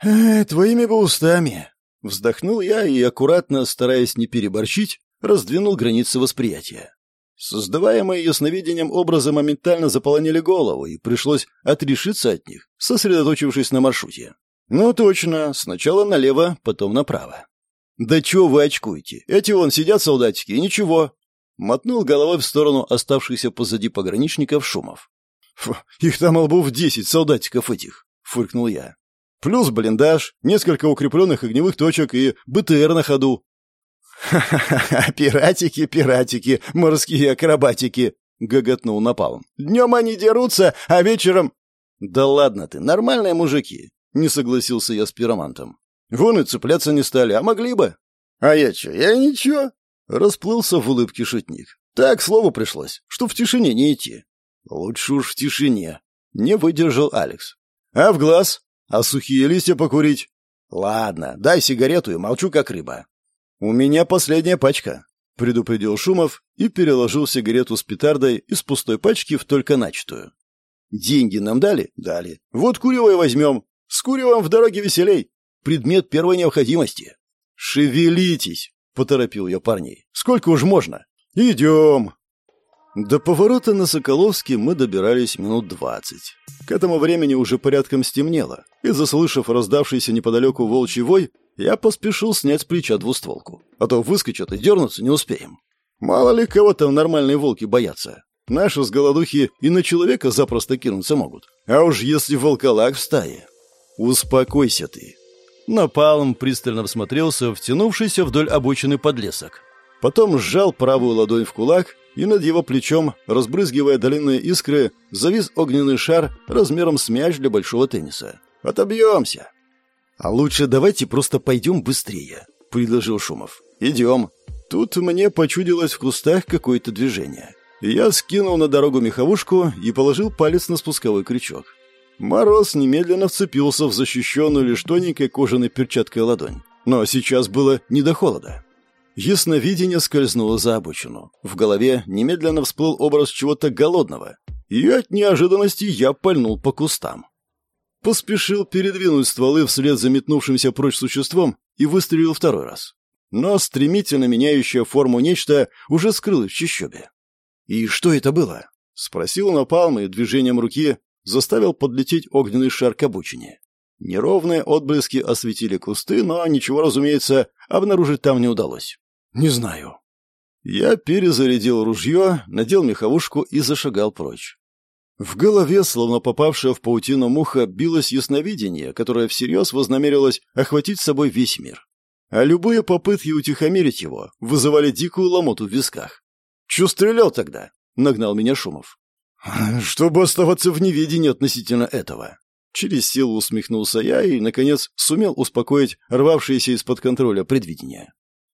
«Э, «Твоими бы устами», — вздохнул я и, аккуратно, стараясь не переборщить, раздвинул границы восприятия. Создаваемые ясновидением образы моментально заполонили голову, и пришлось отрешиться от них, сосредоточившись на маршруте. Ну, точно, сначала налево, потом направо. «Да чего вы очкуете? Эти вон сидят солдатики, и ничего!» Мотнул головой в сторону оставшихся позади пограничников шумов. «Фу, их там лбов десять, солдатиков этих!» — фыркнул я. «Плюс блиндаж, несколько укрепленных огневых точек и БТР на ходу. «Ха-ха-ха, [laughs] пиратики, пиратики, морские акробатики!» — гоготнул Напалм. «Днем они дерутся, а вечером...» «Да ладно ты, нормальные мужики!» — не согласился я с пиромантом. «Вон и цепляться не стали, а могли бы!» «А я чё, я ничего!» — расплылся в улыбке шутник. «Так, слову пришлось, что в тишине не идти». «Лучше уж в тишине», — не выдержал Алекс. «А в глаз? А сухие листья покурить?» «Ладно, дай сигарету и молчу, как рыба. «У меня последняя пачка», — предупредил Шумов и переложил сигарету с петардой из пустой пачки в только начатую. «Деньги нам дали?» «Дали. Вот курево возьмем. С куревом в дороге веселей. Предмет первой необходимости». «Шевелитесь!» — поторопил я парней. «Сколько уж можно?» «Идем!» До поворота на Соколовский мы добирались минут двадцать. К этому времени уже порядком стемнело, и, заслышав раздавшийся неподалеку волчий вой, я поспешил снять с плеча двустволку. А то выскочат и дернуться не успеем. Мало ли кого там нормальные волки боятся. Наши с голодухи и на человека запросто кинуться могут. А уж если волколак в стае. Успокойся ты. Напалм пристально всмотрелся в тянувшийся вдоль обочины подлесок. Потом сжал правую ладонь в кулак, и над его плечом, разбрызгивая долинные искры, завис огненный шар размером с мяч для большого тенниса. «Отобьемся!» «А лучше давайте просто пойдем быстрее», — предложил Шумов. «Идем». Тут мне почудилось в кустах какое-то движение. Я скинул на дорогу меховушку и положил палец на спусковой крючок. Мороз немедленно вцепился в защищенную лишь тоненькой кожаной перчаткой ладонь. Но сейчас было не до холода. Ясновидение скользнуло за обочину. В голове немедленно всплыл образ чего-то голодного. И от неожиданности я пальнул по кустам. Поспешил передвинуть стволы вслед за метнувшимся прочь существом и выстрелил второй раз. Но стремительно меняющее форму нечто уже скрылось в чащобе. «И что это было?» — спросил Напалм и движением руки заставил подлететь огненный шар к обочине. Неровные отблески осветили кусты, но ничего, разумеется, обнаружить там не удалось. «Не знаю». Я перезарядил ружье, надел меховушку и зашагал прочь. В голове, словно попавшая в паутину муха, билось ясновидение, которое всерьез вознамерилось охватить собой весь мир. А любые попытки утихомирить его вызывали дикую ломоту в висках. «Чё стрелял тогда?» — нагнал меня Шумов. «Чтобы оставаться в неведении относительно этого». Через силу усмехнулся я и, наконец, сумел успокоить рвавшееся из-под контроля предвидение.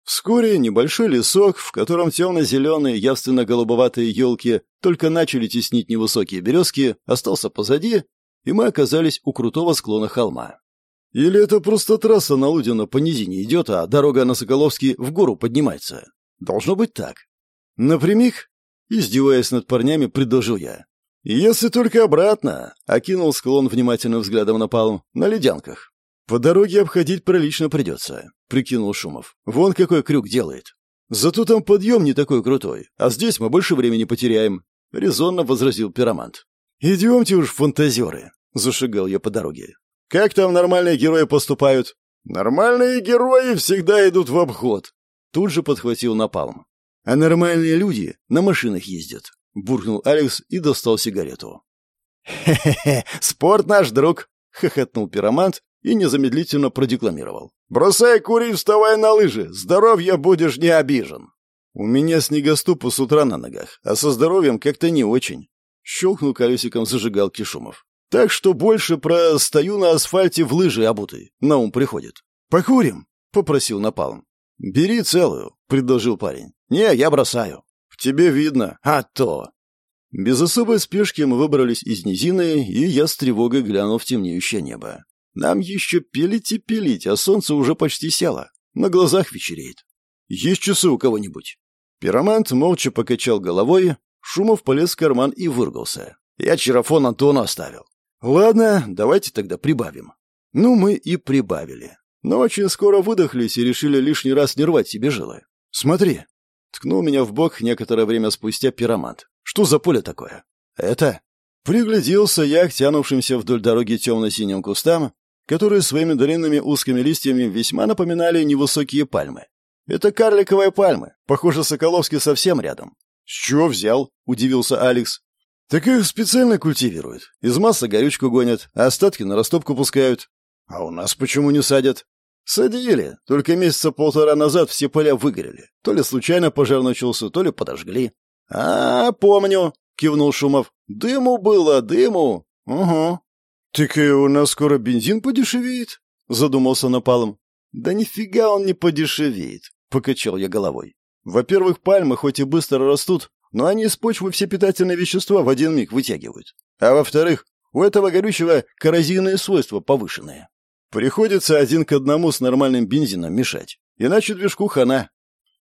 Вскоре небольшой лесок, в котором темно-зеленые, явственно-голубоватые елки только начали теснить невысокие березки, остался позади, и мы оказались у крутого склона холма. Или это просто трасса на Лудина по низине идет, а дорога на Соколовский в гору поднимается? Должно быть так. Напрямик, издеваясь над парнями, предложил я. Если только обратно, окинул склон внимательным взглядом на палм, на ледянках. «По дороге обходить прилично придется», — прикинул Шумов. «Вон какой крюк делает. Зато там подъем не такой крутой, а здесь мы больше времени потеряем», — резонно возразил пиромант. «Идемте уж, фантазеры», — зашагал я по дороге. «Как там нормальные герои поступают?» «Нормальные герои всегда идут в обход», — тут же подхватил Напалм. «А нормальные люди на машинах ездят», — буркнул Алекс и достал сигарету. «Хе-хе-хе, спорт наш друг», — хохотнул пиромант и незамедлительно продекламировал. «Бросай курить, вставай на лыжи, здоровья будешь не обижен». «У меня снегоступы с утра на ногах, а со здоровьем как-то не очень», — щелкнул колесиком зажигалки Шумов. «Так что больше про стою на асфальте в лыжи обутый, на ум приходит». «Покурим?» — попросил Напалм. «Бери целую», — предложил парень. «Не, я бросаю». «В тебе видно, а то». Без особой спешки мы выбрались из низины, и я с тревогой глянул в темнеющее небо. Нам еще пилить и пилить, а солнце уже почти село. На глазах вечереет. Есть часы у кого-нибудь?» Пиромант молча покачал головой, Шумов полез в карман и выргался. «Я чарафон Антону оставил». «Ладно, давайте тогда прибавим». Ну, мы и прибавили. Но очень скоро выдохлись и решили лишний раз не рвать себе жилы. «Смотри». Ткнул меня в бок некоторое время спустя пиромант. «Что за поле такое?» «Это?» Пригляделся я к тянувшимся вдоль дороги темно-синим кустам которые своими длинными узкими листьями весьма напоминали невысокие пальмы. Это карликовые пальмы. Похоже, Соколовский совсем рядом. «С чего взял?» — удивился Алекс. «Так их специально культивируют. Из массы горючку гонят, а остатки на растопку пускают. А у нас почему не садят?» «Садили. Только месяца полтора назад все поля выгорели. То ли случайно пожар начался, то ли подожгли». «А, помню», — кивнул Шумов. «Дыму было, дыму. Угу. «Так и у нас скоро бензин подешевеет?» — задумался Напалом. «Да нифига он не подешевеет», — покачал я головой. «Во-первых, пальмы хоть и быстро растут, но они из почвы все питательные вещества в один миг вытягивают. А во-вторых, у этого горючего коррозийные свойства повышенные. Приходится один к одному с нормальным бензином мешать, иначе движку хана».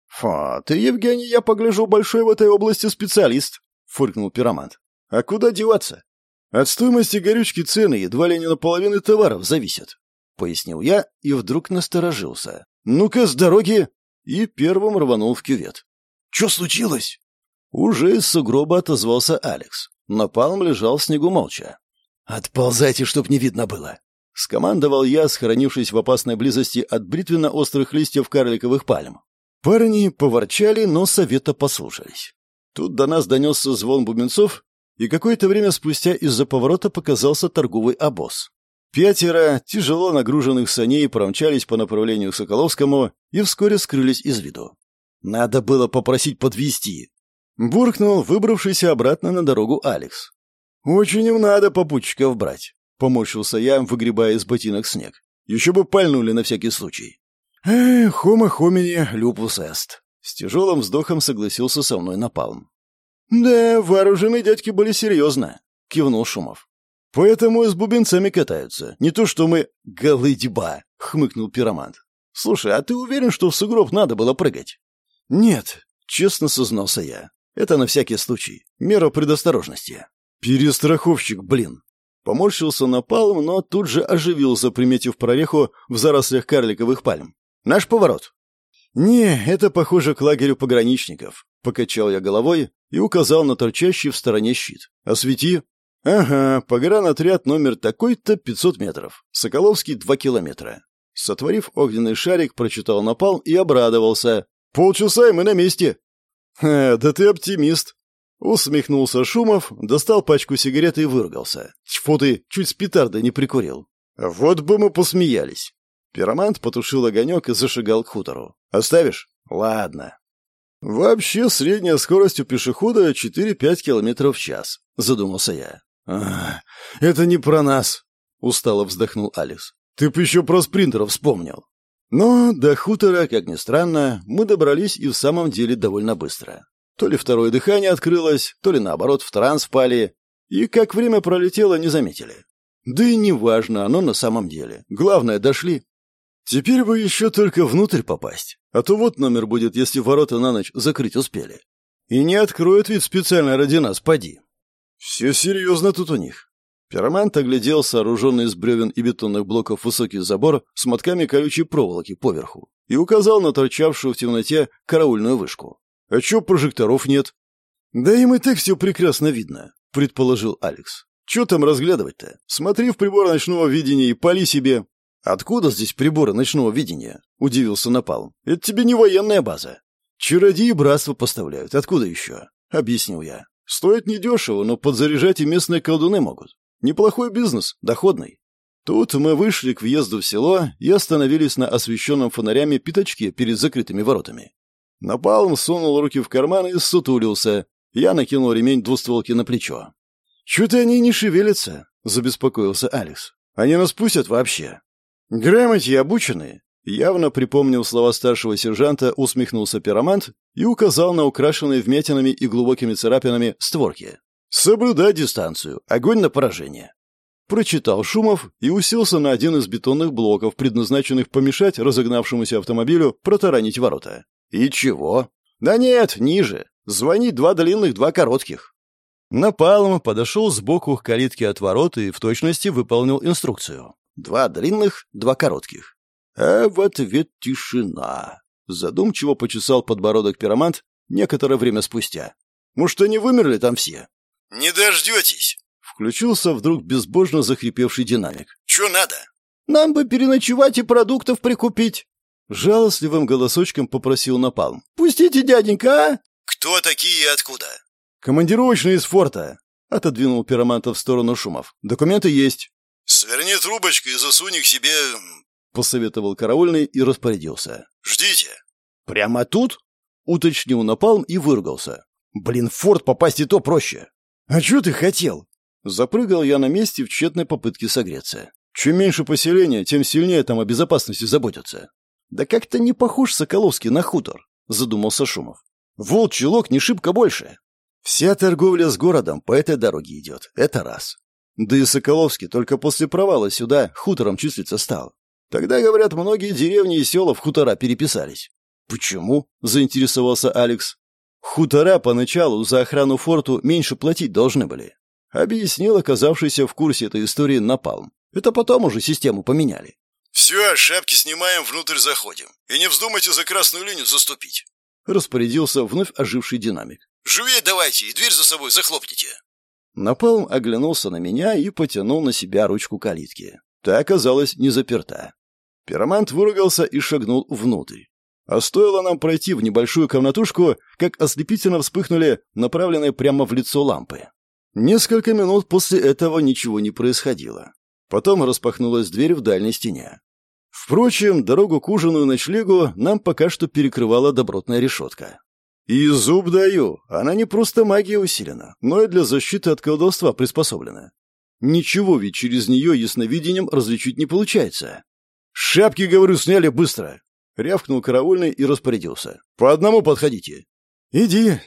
«Фу, ты, Евгений, я погляжу, большой в этой области специалист», — фыркнул пиромант. «А куда деваться? От стоимости горючки цены едва ли не на половину товаров зависят, пояснил я и вдруг насторожился. Ну-ка, с дороги! И первым рванул в кювет. Что случилось? Уже из сугроба отозвался Алекс. Напалм лежал в снегу молча. «Отползайте, чтоб не видно было!» Скомандовал я, схоронившись в опасной близости от бритвенно-острых листьев карликовых пальм. Парни поворчали, но совета послушались. Тут до нас донесся звон бубенцов, и какое-то время спустя из-за поворота показался торговый обоз. Пятеро тяжело нагруженных саней промчались по направлению к Соколовскому и вскоре скрылись из виду. Надо было попросить подвести. Буркнул выбравшийся обратно на дорогу Алекс. «Очень им надо попутчиков брать», — поморщился я, выгребая из ботинок снег. «Еще бы пальнули на всякий случай». «Эх, хома хомини, люпус эст», — с тяжелым вздохом согласился со мной Напалм. «Да, вооруженные дядьки были серьезно», — кивнул Шумов. «Поэтому и с бубенцами катаются. Не то что мы голыдьба», — хмыкнул пиромант. «Слушай, а ты уверен, что в сугроб надо было прыгать?» «Нет», — честно сознался я. «Это на всякий случай. Мера предосторожности». «Перестраховщик, блин!» Поморщился напалм, но тут же оживился, приметив прореху в зарослях карликовых пальм. «Наш поворот!» «Не, это похоже к лагерю пограничников», — покачал я головой и указал на торчащий в стороне щит. «Освети!» «Ага, погранотряд номер такой-то 500 метров. Соколовский — 2 километра». Сотворив огненный шарик, прочитал напал и обрадовался. «Полчаса, и мы на месте!» «Э, да ты оптимист!» Усмехнулся Шумов, достал пачку сигарет и выругался. Тьфу ты, чуть с петарды не прикурил. Вот бы мы посмеялись. Пиромант потушил огонек и зашагал к хутору. «Оставишь?» «Ладно». «Вообще средняя скорость у пешехода 4-5 километров в час», — задумался я. «А, это не про нас», — устало вздохнул Алекс. «Ты б еще про спринтеров вспомнил». Но до хутора, как ни странно, мы добрались и в самом деле довольно быстро. То ли второе дыхание открылось, то ли наоборот в транс впали, и как время пролетело, не заметили. Да и неважно оно на самом деле. Главное, дошли. Теперь бы еще только внутрь попасть. А то вот номер будет, если ворота на ночь закрыть успели. И не откроют ведь специально ради нас, поди. Все серьезно тут у них. Пиромант оглядел сооруженный из бревен и бетонных блоков высокий забор с мотками колючей проволоки поверху и указал на торчавшую в темноте караульную вышку. «А чё прожекторов нет?» «Да им и так все прекрасно видно», — предположил Алекс. «Чё там разглядывать-то? Смотри в прибор ночного видения и пали себе». «Откуда здесь приборы ночного видения?» — удивился Напалм. «Это тебе не военная база». «Чародеи братство поставляют. Откуда еще?» — объяснил я. «Стоит недешево, но подзаряжать и местные колдуны могут. Неплохой бизнес, доходный». Тут мы вышли к въезду в село и остановились на освещенном фонарями пятачке перед закрытыми воротами. Напалм сунул руки в карман и сутулился. Я накинул ремень двустволки на плечо. «Чё-то они не шевелятся», — забеспокоился Алекс. «Они нас пустят вообще». «Грамоте обученные», — явно припомнил слова старшего сержанта, усмехнулся пиромант и указал на украшенные вмятинами и глубокими царапинами створки. «Соблюдать дистанцию. Огонь на поражение». Прочитал Шумов и уселся на один из бетонных блоков, предназначенных помешать разогнавшемуся автомобилю протаранить ворота. «И чего?» «Да нет, ниже. Звонить два длинных, два коротких». Напалм подошел сбоку к калитке от ворот и в точности выполнил инструкцию. Два длинных, два коротких. А в ответ тишина. Задумчиво почесал подбородок пиромант некоторое время спустя. «Может, они вымерли там все?» «Не дождетесь!» Включился вдруг безбожно захрипевший динамик. «Че надо?» «Нам бы переночевать и продуктов прикупить». Жалостливым голосочком попросил Напалм. «Пустите, дяденька, а?» «Кто такие и откуда?» «Командировочные из форта», — отодвинул пироманта в сторону Шумов. «Документы есть». «Сверни трубочку и засунь их себе...» — посоветовал караульный и распорядился. «Ждите». «Прямо тут?» — уточнил Напалм и выругался. «Блин, в форт попасть и то проще». «А что ты хотел?» Запрыгал я на месте в тщетной попытке согреться. Чем меньше поселения, тем сильнее там о безопасности заботятся. «Да как-то не похож Соколовский на хутор», — задумался Шумов. «Волчий лог не шибко больше. Вся торговля с городом по этой дороге идет, это раз. Да и Соколовский только после провала сюда хутором числиться стал. Тогда, говорят, многие деревни и села в хутора переписались». «Почему?» — заинтересовался Алекс. «Хутора поначалу за охрану форту меньше платить должны были», — объяснил оказавшийся в курсе этой истории Напалм. «Это потом уже систему поменяли. «Все, шапки снимаем, внутрь заходим. И не вздумайте за красную линию заступить». Распорядился вновь оживший динамик. «Живее давайте и дверь за собой захлопните». Напалм оглянулся на меня и потянул на себя ручку калитки. Та оказалась не заперта. Пиромант выругался и шагнул внутрь. А стоило нам пройти в небольшую комнатушку, как ослепительно вспыхнули направленные прямо в лицо лампы. Несколько минут после этого ничего не происходило. Потом распахнулась дверь в дальней стене. Впрочем, дорогу к ужину и ночлегу нам пока что перекрывала добротная решетка. И зуб даю, она не просто магия усилена, но и для защиты от колдовства приспособлена. Ничего ведь через нее ясновидением различить не получается. «Шапки, говорю, сняли быстро!» Рявкнул караульный и распорядился. «По одному подходите». «Иди».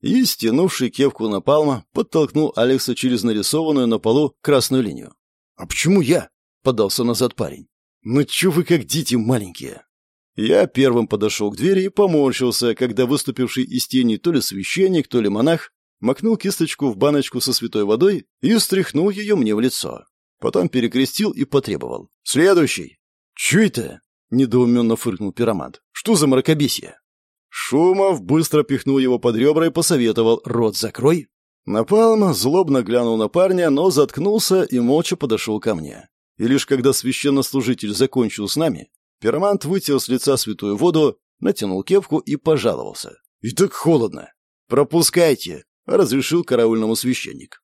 И, стянувший кепку на палма, подтолкнул Алекса через нарисованную на полу красную линию. «А почему я?» — подался назад парень. «Ну чё вы как дети маленькие?» Я первым подошел к двери и поморщился, когда выступивший из тени то ли священник, то ли монах макнул кисточку в баночку со святой водой и стряхнул ее мне в лицо. Потом перекрестил и потребовал. «Следующий!» «Чё это?» — недоуменно фыркнул пиромант. «Что за мракобесие?» Шумов быстро пихнул его под ребра и посоветовал «Рот закрой!» Напалм злобно глянул на парня, но заткнулся и молча подошел ко мне. И лишь когда священнослужитель закончил с нами, пиромант вытер с лица святую воду, натянул кепку и пожаловался. «И так холодно!» «Пропускайте!» — разрешил караульному священник.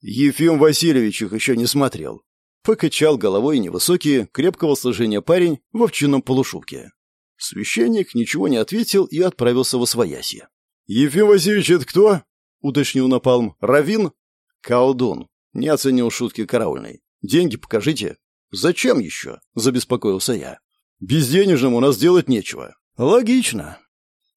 Ефим Васильевич их еще не смотрел. Покачал головой невысокий, крепкого сложения парень в овчинном полушубке. Священник ничего не ответил и отправился во свояси. «Ефим Васильевич, это кто?» — уточнил Напалм. «Равин?» «Колдун», — не оценил шутки караульной. «Деньги покажите». «Зачем еще?» — забеспокоился я. «Безденежным у нас делать нечего». «Логично».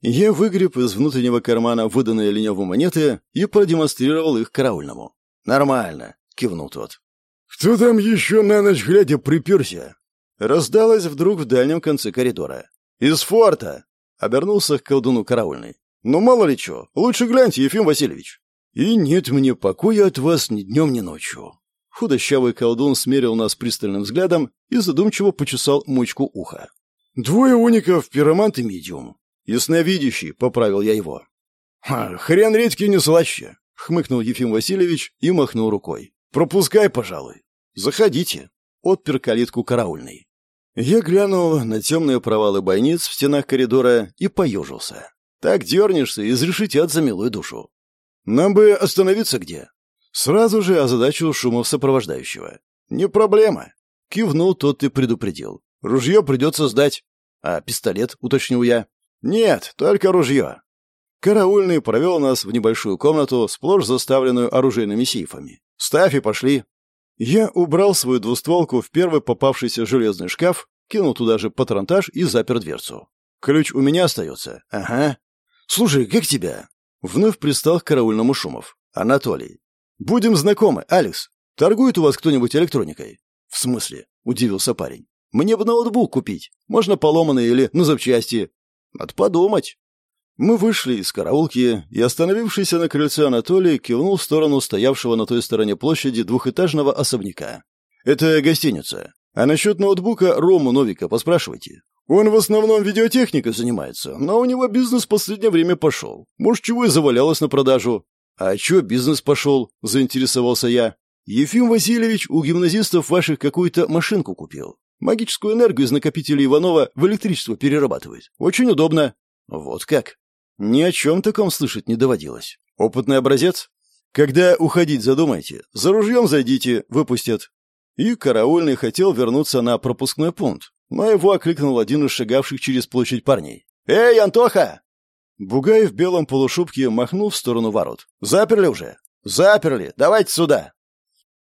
Я выгреб из внутреннего кармана выданные Леневу монеты и продемонстрировал их караульному. «Нормально», — кивнул тот. «Кто там еще на ночь глядя приперся?» Раздалось вдруг в дальнем конце коридора. «Из форта!» — обернулся к колдуну караульный. «Ну, мало ли что, лучше гляньте, Ефим Васильевич». «И нет мне покоя от вас ни днем, ни ночью». Худощавый колдун смерил нас пристальным взглядом и задумчиво почесал мочку уха. «Двое уников, пиромант и медиум». «Ясновидящий», — поправил я его. «Ха, хрен редьки не слаще», — хмыкнул Ефим Васильевич и махнул рукой. «Пропускай, пожалуй». «Заходите», — отпер калитку караульный. Я глянул на темные провалы бойниц в стенах коридора и поежился. Так дернешься, изрешите за милую душу. Нам бы остановиться где? Сразу же озадачил шумов сопровождающего. Не проблема. Кивнул тот и предупредил. Ружье придется сдать. А пистолет, уточнил я. Нет, только ружье. Караульный провел нас в небольшую комнату, сплошь заставленную оружейными сейфами. «Ставь и пошли!» Я убрал свою двустволку в первый попавшийся железный шкаф, кинул туда же патронтаж и запер дверцу. «Ключ у меня остается?» «Ага». «Слушай, как тебя?» Вновь пристал к караульному Шумов. «Анатолий». «Будем знакомы, Алекс. Торгует у вас кто-нибудь электроникой?» «В смысле?» — удивился парень. «Мне бы ноутбук купить. Можно поломанный или на запчасти». «Надо подумать». Мы вышли из караулки, и остановившийся на крыльце Анатолий кивнул в сторону стоявшего на той стороне площади двухэтажного особняка. «Это гостиница. А насчет ноутбука Рому Новика поспрашивайте. Он в основном видеотехникой занимается, но у него бизнес в последнее время пошел. Может, чего и завалялось на продажу». «А чё бизнес пошел?» – заинтересовался я. «Ефим Васильевич у гимназистов ваших какую-то машинку купил. Магическую энергию из накопителя Иванова в электричество перерабатывает. Очень удобно». «Вот как?» Ни о чем таком слышать не доводилось. Опытный образец? Когда уходить задумайте, за ружьем зайдите, выпустят. И караульный хотел вернуться на пропускной пункт, но его окликнул один из шагавших через площадь парней. «Эй, Антоха!» Бугай в белом полушубке махнул в сторону ворот. «Заперли уже?» «Заперли! Давайте сюда!»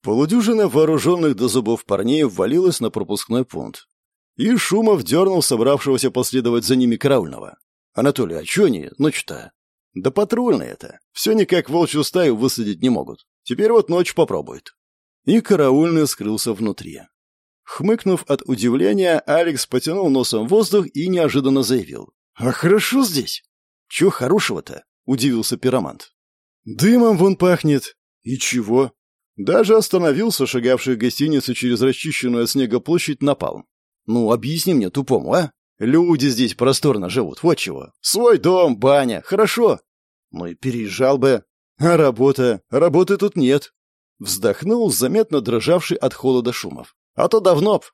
Полудюжина вооруженных до зубов парней ввалилась на пропускной пункт. И Шумов дернул собравшегося последовать за ними караульного. «Анатолий, а чё они ночь-то?» «Да патрульные это. Все никак волчью стаю высадить не могут. Теперь вот ночь попробует». И караульный скрылся внутри. Хмыкнув от удивления, Алекс потянул носом воздух и неожиданно заявил. «А хорошо здесь?» «Чё хорошего-то?» — удивился пиромант. «Дымом вон пахнет». «И чего?» Даже остановился шагавший в гостиницу через расчищенную от снега площадь напалм. «Ну, объясни мне, тупому, а? Люди здесь просторно живут, вот чего. Свой дом, баня, хорошо. Ну и переезжал бы. А работа? Работы тут нет. Вздохнул заметно дрожавший от холода шумов. А то давно б.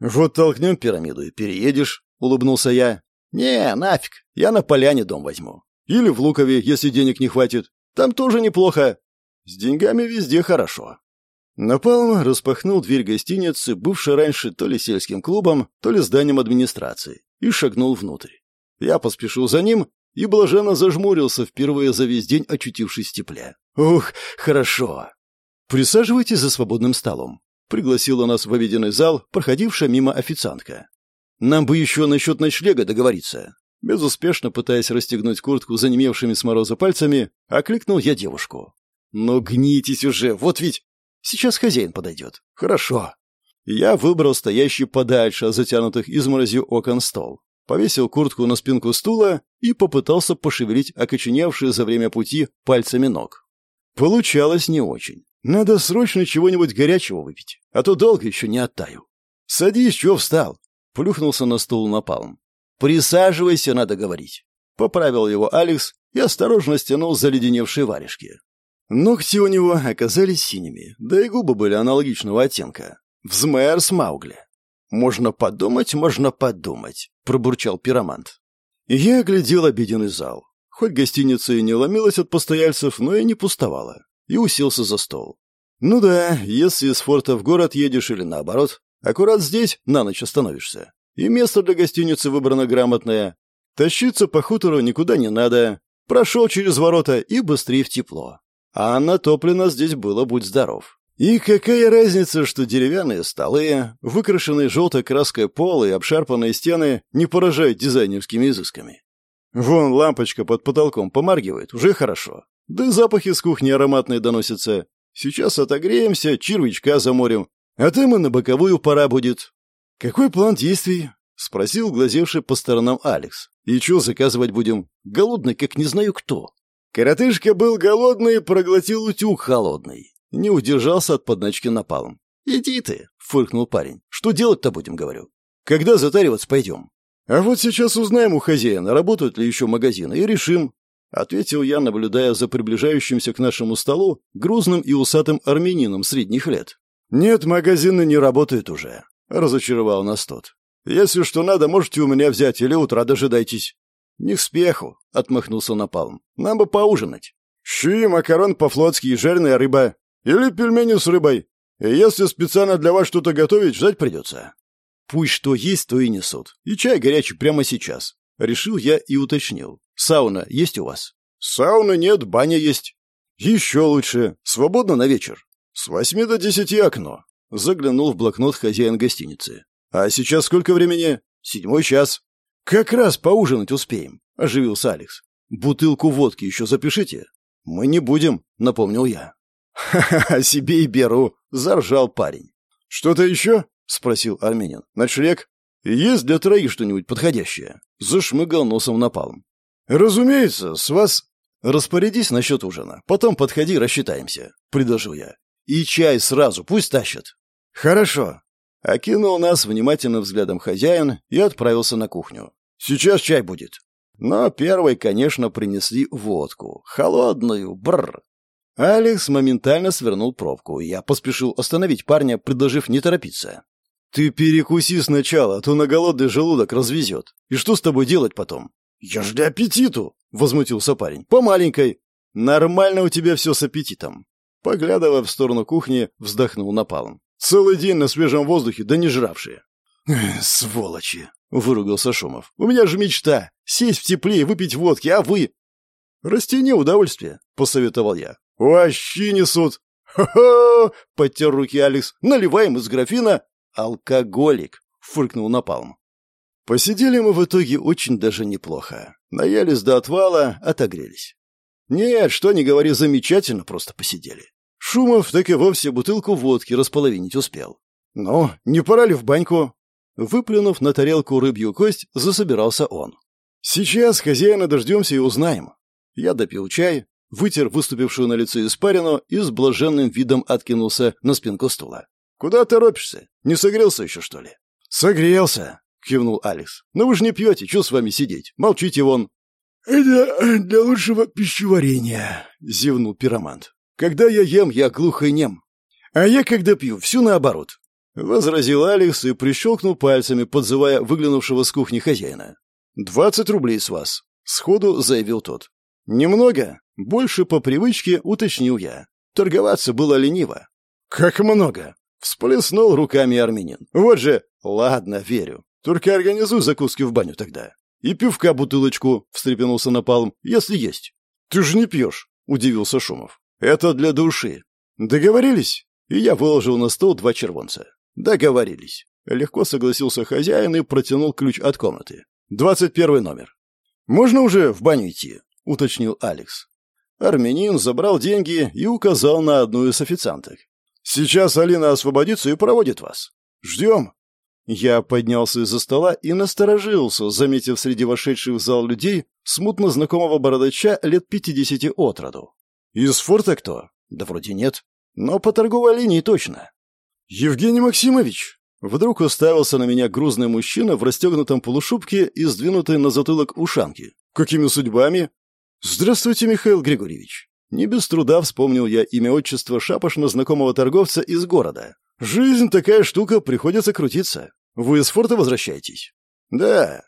Вот толкнем пирамиду и переедешь, улыбнулся я. Не, нафиг, я на поляне дом возьму. Или в Лукове, если денег не хватит. Там тоже неплохо. С деньгами везде хорошо. Напалм распахнул дверь гостиницы, бывшей раньше то ли сельским клубом, то ли зданием администрации, и шагнул внутрь. Я поспешил за ним и блаженно зажмурился, впервые за весь день очутившись в тепле. «Ух, хорошо!» «Присаживайтесь за свободным столом», — пригласила нас в обеденный зал, проходившая мимо официантка. «Нам бы еще насчет ночлега договориться». Безуспешно пытаясь расстегнуть куртку занемевшими с мороза пальцами, окликнул я девушку. «Ну гнитесь уже, вот ведь Сейчас хозяин подойдет. Хорошо. Я выбрал стоящий подальше от затянутых изморозью окон стол, повесил куртку на спинку стула и попытался пошевелить окоченевшие за время пути пальцами ног. Получалось не очень. Надо срочно чего-нибудь горячего выпить, а то долго еще не оттаю. Садись, чего встал? Плюхнулся на стул напалм. Присаживайся, надо говорить. Поправил его Алекс и осторожно стянул заледеневшие варежки. Ногти у него оказались синими, да и губы были аналогичного оттенка. Взмэр с Маугли. «Можно подумать, можно подумать», — пробурчал пиромант. Я оглядел обеденный зал. Хоть гостиница и не ломилась от постояльцев, но и не пустовала. И уселся за стол. Ну да, если из форта в город едешь или наоборот, аккурат здесь на ночь остановишься. И место для гостиницы выбрано грамотное. Тащиться по хутору никуда не надо. Прошел через ворота и быстрее в тепло. А натоплено здесь было будь здоров. И какая разница, что деревянные столы, выкрашенные желтой краской пол и обшарпанные стены не поражают дизайнерскими изысками. Вон лампочка под потолком помаргивает, уже хорошо. Да и запахи с кухни ароматные доносятся. Сейчас отогреемся, червячка заморим. А там и на боковую пора будет. Какой план действий? Спросил глазевший по сторонам Алекс. И что заказывать будем? Голодный, как не знаю кто. Коротышка был голодный и проглотил утюг холодный. Не удержался от подначки напалом. «Иди ты», — фыркнул парень. «Что делать-то будем, говорю? Когда затариваться пойдем?» «А вот сейчас узнаем у хозяина, работают ли еще магазины, и решим», — ответил я, наблюдая за приближающимся к нашему столу грузным и усатым армянином средних лет. «Нет, магазины не работают уже», — разочаровал нас тот. «Если что надо, можете у меня взять, или утра дожидайтесь». «Не к спеху», — отмахнулся Напалм. «Нам бы поужинать. Щи, макарон по-флотски и жареная рыба. Или пельмени с рыбой. И если специально для вас что-то готовить, ждать придется». «Пусть что есть, то и несут. И чай горячий прямо сейчас». Решил я и уточнил. «Сауна есть у вас?» «Сауны нет, баня есть». «Еще лучше. Свободно на вечер?» «С восьми до десяти окно». Заглянул в блокнот хозяин гостиницы. «А сейчас сколько времени?» «Седьмой час». «Как раз поужинать успеем», — оживился Алекс. «Бутылку водки еще запишите». «Мы не будем», — напомнил я. «Ха-ха, себе и беру», — заржал парень. «Что-то еще?» — спросил армянин. «Ночлег? Есть для троих что-нибудь подходящее?» Зашмыгал носом напалм. «Разумеется, с вас...» «Распорядись насчет ужина. Потом подходи, рассчитаемся», — предложил я. «И чай сразу, пусть тащат». «Хорошо», Окинул нас внимательным взглядом хозяин и отправился на кухню. «Сейчас чай будет». Но первой, конечно, принесли водку. Холодную, бррр. Алекс моментально свернул пробку, и я поспешил остановить парня, предложив не торопиться. «Ты перекуси сначала, а то на голодный желудок развезет. И что с тобой делать потом?» «Я ж для аппетиту!» — возмутился парень. «По маленькой». «Нормально у тебя все с аппетитом». Поглядывая в сторону кухни, вздохнул напалом. Целый день на свежем воздухе, да не жравшие. «Сволочи!» — выругался Шумов. «У меня же мечта — сесть в тепле и выпить водки, а вы...» «Растяни удовольствие», — посоветовал я. «Вообще несут!» «Ха-ха!» — подтер руки Алекс. «Наливаем из графина!» «Алкоголик!» — фыркнул Напалм. Посидели мы в итоге очень даже неплохо. Наелись до отвала, отогрелись. Нет, что не говори, замечательно просто посидели. Шумов так и вовсе бутылку водки располовинить успел. «Ну, не пора ли в баньку?» Выплюнув на тарелку рыбью кость, засобирался он. «Сейчас хозяина дождемся и узнаем». Я допил чай, вытер выступившую на лице испарину и с блаженным видом откинулся на спинку стула. «Куда торопишься? Не согрелся еще, что ли?» «Согрелся», — кивнул Алекс. «Но вы же не пьете, что с вами сидеть? Молчите вон». «Это для лучшего пищеварения», — зевнул пиромант. Когда я ем, я глух и нем. А я, когда пью, всю наоборот. Возразил Алекс и прищелкнул пальцами, подзывая выглянувшего с кухни хозяина. «Двадцать рублей с вас», — сходу заявил тот. «Немного?» — больше по привычке уточнил я. Торговаться было лениво. «Как много!» — всплеснул руками армянин. «Вот же...» «Ладно, верю. Только организуй закуски в баню тогда. И пивка бутылочку», — встрепенулся Напалм, — «если есть». «Ты же не пьешь», — удивился Шумов. «Это для души». «Договорились?» И я выложил на стол два червонца. «Договорились». Легко согласился хозяин и протянул ключ от комнаты. «Двадцать первый номер». «Можно уже в баню идти?» — уточнил Алекс. Армянин забрал деньги и указал на одну из официанток. «Сейчас Алина освободится и проводит вас. Ждем». Я поднялся из-за стола и насторожился, заметив среди вошедших в зал людей смутно знакомого бородача лет пятидесяти от роду. «Из форта кто?» «Да вроде нет. Но по торговой линии точно». «Евгений Максимович!» Вдруг уставился на меня грузный мужчина в расстегнутом полушубке и сдвинутой на затылок ушанки. «Какими судьбами?» «Здравствуйте, Михаил Григорьевич». Не без труда вспомнил я имя отчества шапошно знакомого торговца из города. «Жизнь такая штука, приходится крутиться. Вы из форта возвращаетесь?» «Да».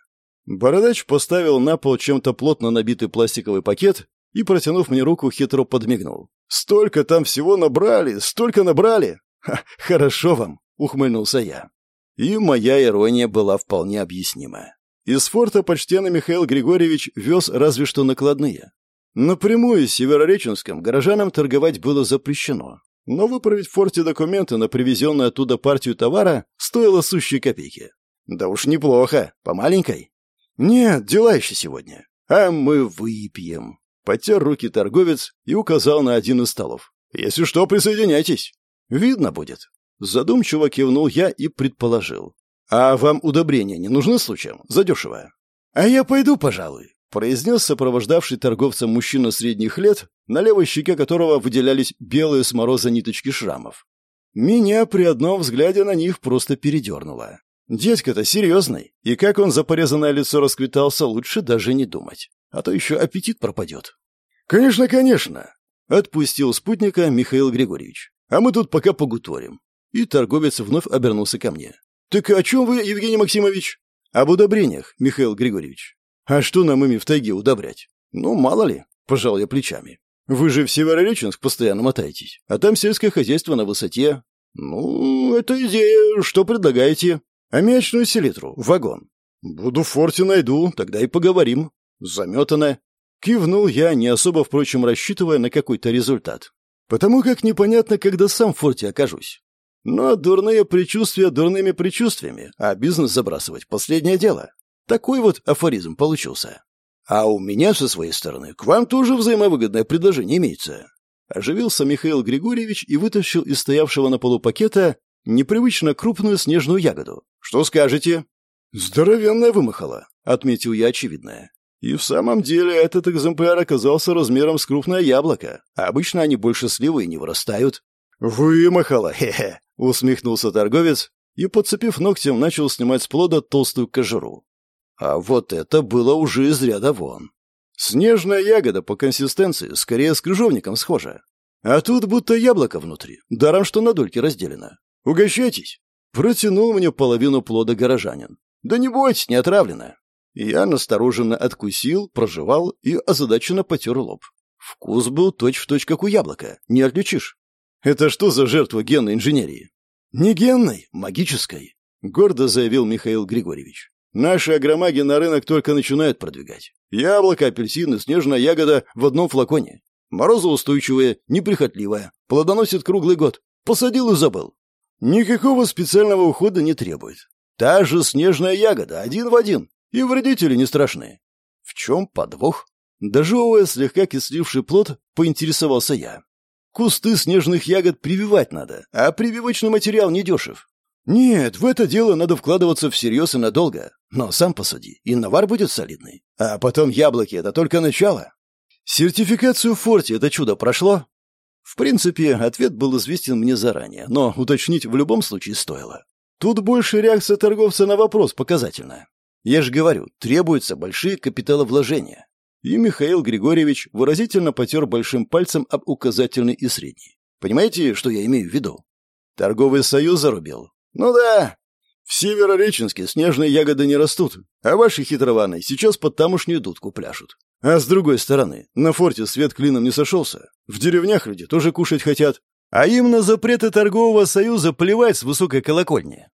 Бородач поставил на пол чем-то плотно набитый пластиковый пакет и, протянув мне руку, хитро подмигнул. «Столько там всего набрали, столько набрали!» Ха, «Хорошо вам!» — ухмыльнулся я. И моя ирония была вполне объяснима. Из форта почтенный Михаил Григорьевич вез разве что накладные. Напрямую с Северореченском горожанам торговать было запрещено. Но выправить в форте документы на привезенную оттуда партию товара стоило сущие копейки. Да уж неплохо, по маленькой. Нет, дела еще сегодня. А мы выпьем. Потер руки торговец и указал на один из столов. Если что, присоединяйтесь. Видно будет. Задумчиво кивнул я и предположил. «А вам удобрения не нужны случаем? Задешево?» «А я пойду, пожалуй», — произнес сопровождавший торговца мужчина средних лет, на левой щеке которого выделялись белые с ниточки шрамов. Меня при одном взгляде на них просто передернуло. Дядька-то серьезный, и как он за порезанное лицо расквитался, лучше даже не думать, а то еще аппетит пропадет. «Конечно, конечно», — отпустил спутника Михаил Григорьевич. «А мы тут пока погуторим. И торговец вновь обернулся ко мне. «Так о чем вы, Евгений Максимович?» «Об удобрениях, Михаил Григорьевич». «А что нам ими в тайге удобрять?» «Ну, мало ли», — пожал я плечами. «Вы же в Северореченск постоянно мотаетесь, а там сельское хозяйство на высоте». «Ну, это идея. Что предлагаете?» «Аммиачную селитру. Вагон». «Буду в форте найду, тогда и поговорим». «Заметано». Кивнул я, не особо, впрочем, рассчитывая на какой-то результат. Потому как непонятно, когда сам в форте окажусь. Но дурные предчувствия дурными предчувствиями, а бизнес забрасывать — последнее дело. Такой вот афоризм получился. А у меня, со своей стороны, к вам тоже взаимовыгодное предложение имеется. Оживился Михаил Григорьевич и вытащил из стоявшего на полу пакета непривычно крупную снежную ягоду. «Что скажете?» «Здоровенная вымахала», — отметил я очевидное. И в самом деле этот экземпляр оказался размером с крупное яблоко, а обычно они больше сливы и не вырастают. «Вымахала, хе-хе!» — усмехнулся торговец и, подцепив ногтем, начал снимать с плода толстую кожуру. А вот это было уже из ряда вон. Снежная ягода по консистенции скорее с крыжовником схожа. А тут будто яблоко внутри, даром что на дольки разделено. Угощайтесь. Протянул мне половину плода горожанин. Да не бойтесь, не отравлено. Я настороженно откусил, прожевал и озадаченно потер лоб. Вкус был точь-в-точь, точь, как у яблока, не отличишь. Это что за жертва генной инженерии? Не генной, магической, гордо заявил Михаил Григорьевич. Наши агромаги на рынок только начинают продвигать. Яблоко, апельсины, снежная ягода в одном флаконе. Морозоустойчивая, неприхотливая, плодоносит круглый год. Посадил и забыл. Никакого специального ухода не требует. Та же снежная ягода, один в один. И вредители не страшные. В чем подвох? Дожевывая слегка кисливший плод, поинтересовался я. Кусты снежных ягод прививать надо, а прививочный материал недешев. Нет, в это дело надо вкладываться всерьез и надолго. Но сам посади, и навар будет солидный. А потом яблоки — это только начало. Сертификацию в форте это чудо прошло? В принципе, ответ был известен мне заранее, но уточнить в любом случае стоило. Тут больше реакция торговца на вопрос показательная. Я же говорю, требуются большие капиталовложения. И Михаил Григорьевич выразительно потер большим пальцем об указательный и средний. Понимаете, что я имею в виду? Торговый союз зарубил. Ну да. В Северореченске снежные ягоды не растут, а ваши хитрованы сейчас под тамошнюю дудку пляшут. А с другой стороны, на форте свет клином не сошелся. В деревнях люди тоже кушать хотят. А им на запреты торгового союза плевать с высокой колокольни.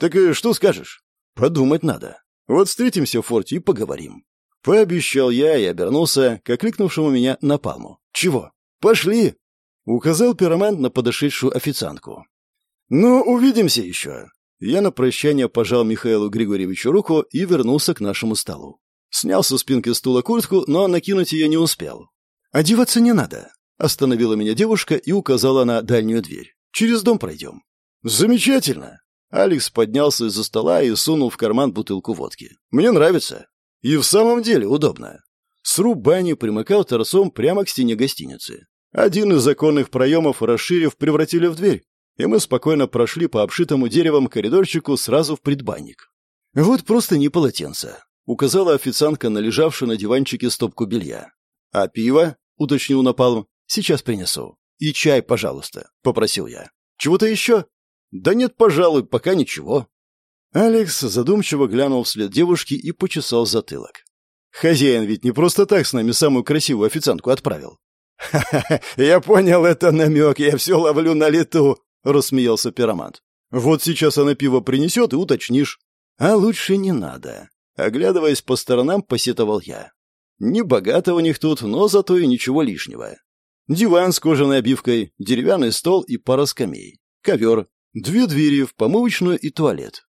Так и что скажешь? Подумать надо. Вот встретимся в форте и поговорим. Пообещал я и обернулся к окликнувшему меня на палму. Чего? Пошли! Указал пиромант на подошедшую официантку. «Ну, увидимся еще!» Я на прощание пожал Михаилу Григорьевичу руку и вернулся к нашему столу. Снял со спинки стула куртку, но накинуть ее не успел. «Одеваться не надо», — остановила меня девушка и указала на дальнюю дверь. «Через дом пройдем». «Замечательно!» Алекс поднялся из-за стола и сунул в карман бутылку водки. «Мне нравится. И в самом деле удобно». Сруб бани примыкал торцом прямо к стене гостиницы. Один из законных проемов, расширив, превратили в дверь, и мы спокойно прошли по обшитому деревом коридорчику сразу в предбанник. «Вот просто не полотенце», — указала официантка на лежавшую на диванчике стопку белья. «А пиво?» — уточнил Напалм. «Сейчас принесу. И чай, пожалуйста», — попросил я. «Чего-то еще?» «Да нет, пожалуй, пока ничего». Алекс задумчиво глянул вслед девушки и почесал затылок. «Хозяин ведь не просто так с нами самую красивую официантку отправил. «Ха-ха, я понял, это намек, я все ловлю на лету», — рассмеялся пиромант. «Вот сейчас она пиво принесет и уточнишь». «А лучше не надо», — оглядываясь по сторонам, посетовал я. «Не богато у них тут, но зато и ничего лишнего. Диван с кожаной обивкой, деревянный стол и пара скамей, ковер, две двери в помывочную и туалет.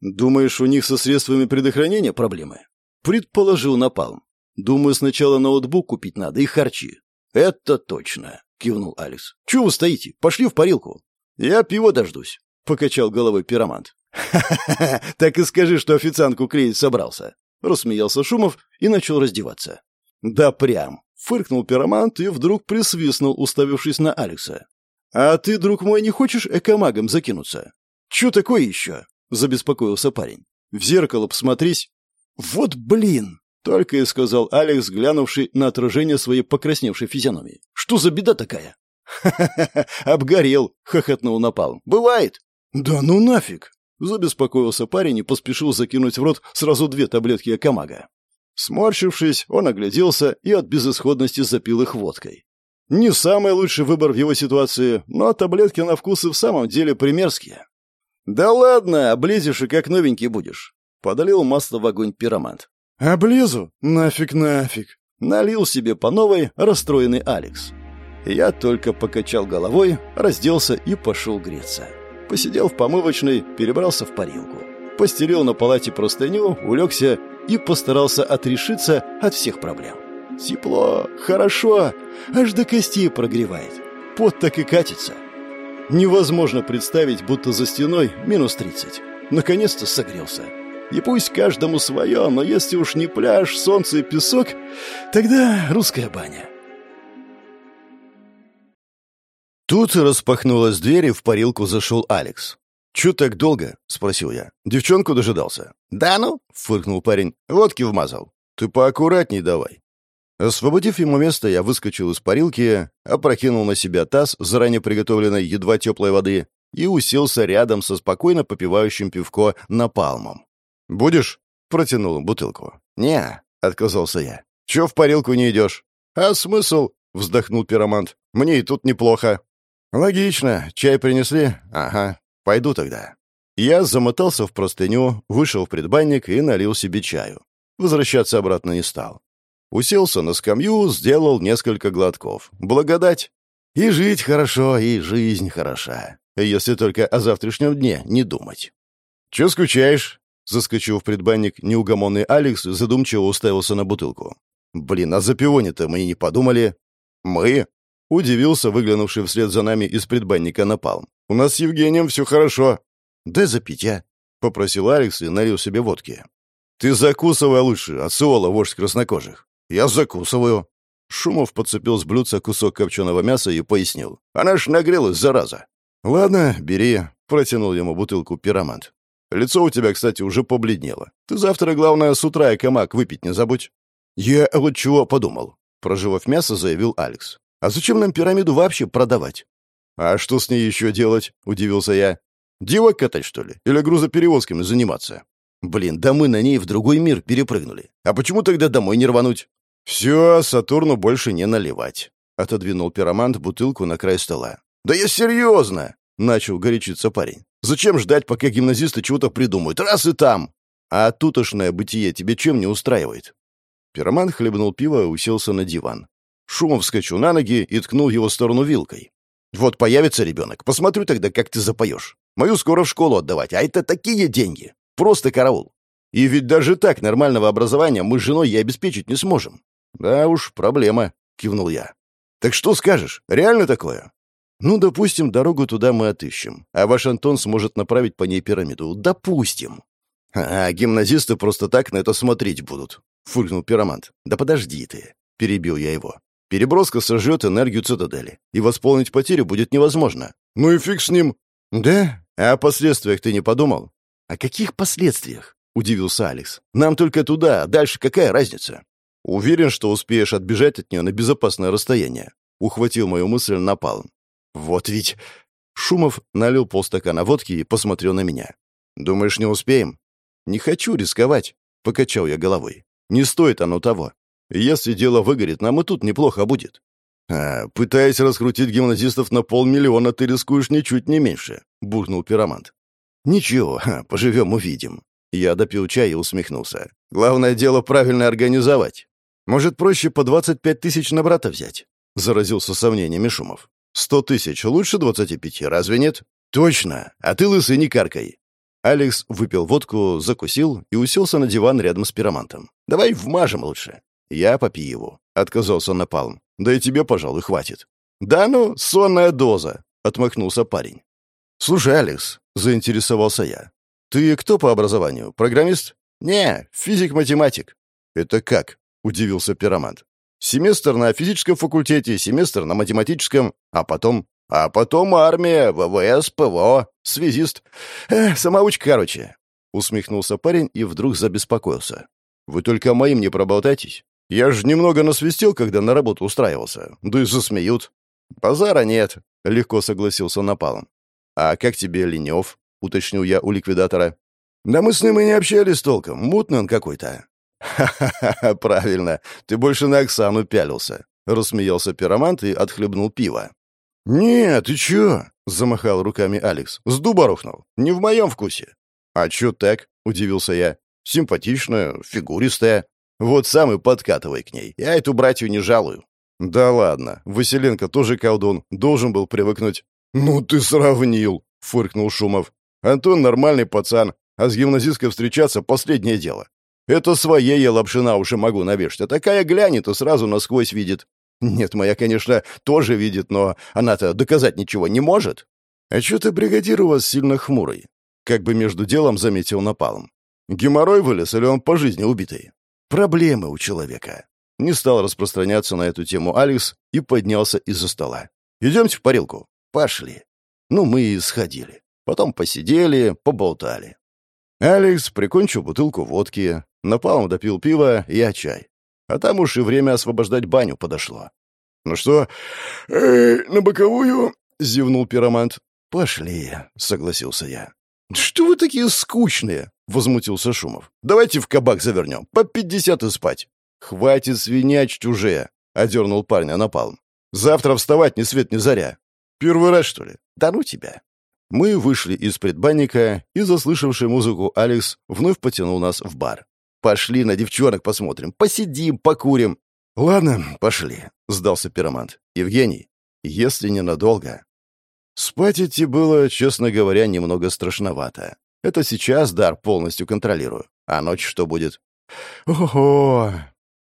Думаешь, у них со средствами предохранения проблемы?» Предположил Напалм. «Думаю, сначала ноутбук купить надо и харчи. «Это точно», — кивнул Алекс. «Чего вы стоите? Пошли в парилку». «Я пиво дождусь», — покачал головой пиромант. «Ха-ха-ха! [laughs] Так и скажи, что официантку клеить собрался!» Рассмеялся Шумов и начал раздеваться. «Да прям!» — фыркнул пиромант и вдруг присвистнул, уставившись на Алекса. «А ты, друг мой, не хочешь экомагом закинуться?» «Чё такое еще?» — забеспокоился парень. «В зеркало посмотрись». «Вот блин!» Только и сказал Алекс, глянувший на отражение своей покрасневшей физиономии. «Что за беда такая?» «Ха-ха-ха! [laughs] Обгорел!» — хохотнул Напалм. «Бывает!» «Да ну нафиг!» — забеспокоился парень и поспешил закинуть в рот сразу две таблетки Акамага. Сморщившись, он огляделся и от безысходности запил их водкой. Не самый лучший выбор в его ситуации, но таблетки на вкус и в самом деле примерские. «Да ладно, облезешь и как новенький будешь», — подолил масло в огонь пиромант. «Облезу? Нафиг, нафиг!» Налил себе по новой расстроенный Алекс. Я только покачал головой, разделся и пошел греться. Посидел в помывочной, перебрался в парилку. Постелил на палате простыню, улегся и постарался отрешиться от всех проблем. Тепло, хорошо, аж до костей прогревает. Пот так и катится. Невозможно представить, будто за стеной минус тридцать. Наконец-то согрелся. И пусть каждому свое, но если уж не пляж, солнце и песок, тогда русская баня. Тут распахнулась дверь, и в парилку зашел Алекс. «Чё так долго?» — спросил я. «Девчонку дожидался». «Да ну?» — фыркнул парень. «Водки вмазал». «Ты поаккуратней давай». Освободив ему место, я выскочил из парилки, опрокинул на себя таз заранее приготовленной едва теплой воды и уселся рядом со спокойно попивающим пивко напалмом. «Будешь?» — протянул бутылку. «Не», — отказался я. «Чё в парилку не идешь?» «А смысл?» — вздохнул пиромант. «Мне и тут неплохо». «Логично. Чай принесли?» «Ага. Пойду тогда». Я замотался в простыню, вышел в предбанник и налил себе чаю. Возвращаться обратно не стал. Уселся на скамью, сделал несколько глотков. Благодать. И жить хорошо, и жизнь хороша. Если только о завтрашнем дне не думать. «Чё скучаешь?» Заскочил в предбанник неугомонный Алекс задумчиво уставился на бутылку. «Блин, а за пионе-то мы не подумали?» «Мы?» — удивился выглянувший вслед за нами из предбанника напалм. «У нас с Евгением все хорошо». «Дай запить, а?» — попросил Алекс и налил себе водки. «Ты закусывай лучше, отсуала вождь краснокожих». «Я закусываю». Шумов подцепил с блюдца кусок копченого мяса и пояснил. «Она ж нагрелась, зараза». «Ладно, бери», — протянул ему бутылку пиромант. Лицо у тебя, кстати, уже побледнело. Ты завтра, главное, с утра и камак выпить не забудь». «Я вот чего подумал», — проживав мясо, заявил Алекс. «А зачем нам пирамиду вообще продавать?» «А что с ней еще делать?» — удивился я. «Девок катать, что ли? Или грузоперевозками заниматься?» «Блин, да мы на ней в другой мир перепрыгнули. А почему тогда домой не рвануть?» «Все, Сатурну больше не наливать», — отодвинул пиромант бутылку на край стола. «Да я серьезно!» — начал горячиться парень. «Зачем ждать, пока гимназисты чего-то придумают? Раз и там!» «А тутошное бытие тебе чем не устраивает?» Пироман хлебнул пиво и уселся на диван. Шумом вскочил на ноги и ткнул его в сторону вилкой. «Вот появится ребенок, посмотрю тогда, как ты запоешь. Мою скоро в школу отдавать, а это такие деньги. Просто караул. И ведь даже так нормального образования мы с женой и обеспечить не сможем». «Да уж, проблема», — кивнул я. «Так что скажешь? Реально такое?» «Ну, допустим, дорогу туда мы отыщем, а ваш Антон сможет направить по ней пирамиду. Допустим». «А гимназисты просто так на это смотреть будут», — фыркнул пиромант. «Да подожди ты», — перебил я его. Переброска сожжет энергию цитадели, и восполнить потерю будет невозможно. Ну и фиг с ним. Да? А о последствиях ты не подумал? О каких последствиях? Удивился Алекс. Нам только туда, а дальше какая разница? Уверен, что успеешь отбежать от нее на безопасное расстояние. Ухватил мою мысль напалм. Вот ведь... Шумов налил полстакана водки и посмотрел на меня. «Думаешь, не успеем?» «Не хочу рисковать», — покачал я головой. «Не стоит оно того. Если дело выгорит, нам и тут неплохо будет. А, пытаясь раскрутить гимназистов на полмиллиона, ты рискуешь ничуть не меньше, буркнул пиромант. Ничего, поживем увидим. Я допил чай и усмехнулся. Главное дело правильно организовать. Может, проще по 25 тысяч на брата взять? Заразился сомнениями Шумов. Сто тысяч лучше двадцати пяти, разве нет? Точно. А ты лысый не каркай. Алекс выпил водку, закусил и уселся на диван рядом с пиромантом. Давай вмажем лучше. «Я попью», — отказался Напалм. «Да и тебе, пожалуй, хватит». «Да ну, сонная доза», — отмахнулся парень. «Слушай, Алекс», — заинтересовался я. «Ты кто по образованию? Программист?» «Не, физик-математик». «Это как?» — удивился пиромант. «Семестр на физическом факультете, семестр на математическом, а потом...» «А потом армия, ВВС, ПВО, связист. Эх, самоучка, короче». Усмехнулся парень и вдруг забеспокоился. «Вы только моим не проболтайтесь. Я же немного насвистел, когда на работу устраивался. Да и засмеют. Базара нет, — легко согласился Напалом. А как тебе Ленев? — уточнил я у ликвидатора. Да мы с ним и не общались толком. Мутный он какой-то. «Ха-ха-ха, [laughs] правильно. Ты больше на Оксану пялился», — рассмеялся пиромант и отхлебнул пиво. «Нет, ты чё?» — замахал руками Алекс. «С дуба рухнул. Не в моем вкусе». «А чё так?» — удивился я. «Симпатичная, фигуристая». Вот сам и подкатывай к ней. Я эту братью не жалую». «Да ладно. Василенко тоже колдун. Должен был привыкнуть». «Ну ты сравнил», — фыркнул Шумов. «Антон нормальный пацан, а с гимназисткой встречаться — последнее дело. Это своей я лапшина уже могу навешать, а такая глянет и сразу насквозь видит. Нет, моя, конечно, тоже видит, но она-то доказать ничего не может». «А что ты, бригадир, у вас сильно хмурый?» Как бы между делом заметил Напалм. «Геморрой вылез или он по жизни убитый?» Проблемы у человека. Не стал распространяться на эту тему Алекс и поднялся из-за стола. «Идемте в парилку». «Пошли». Ну, мы и сходили. Потом посидели, поболтали. Алекс прикончил бутылку водки, напалм допил пиво, я чай. А там уж и время освобождать баню подошло. «Ну что, э, на боковую?» — зевнул пиромант. «Пошли», — согласился я. «Что вы такие скучные?» — возмутился Шумов. «Давайте в кабак завернем. По пятьдесят и спать». «Хватит свинячить уже!» — одернул парня напалм. «Завтра вставать ни свет ни заря». «Первый раз, что ли?» «Да ну тебя!» Мы вышли из предбанника, и, заслышавший музыку, Алекс вновь потянул нас в бар. «Пошли на девчонок посмотрим, посидим, покурим». «Ладно, пошли», — сдался пиромант. «Евгений, если ненадолго...» Спать идти было, честно говоря, немного страшновато. Это сейчас дар полностью контролирую. А ночь что будет? Ого!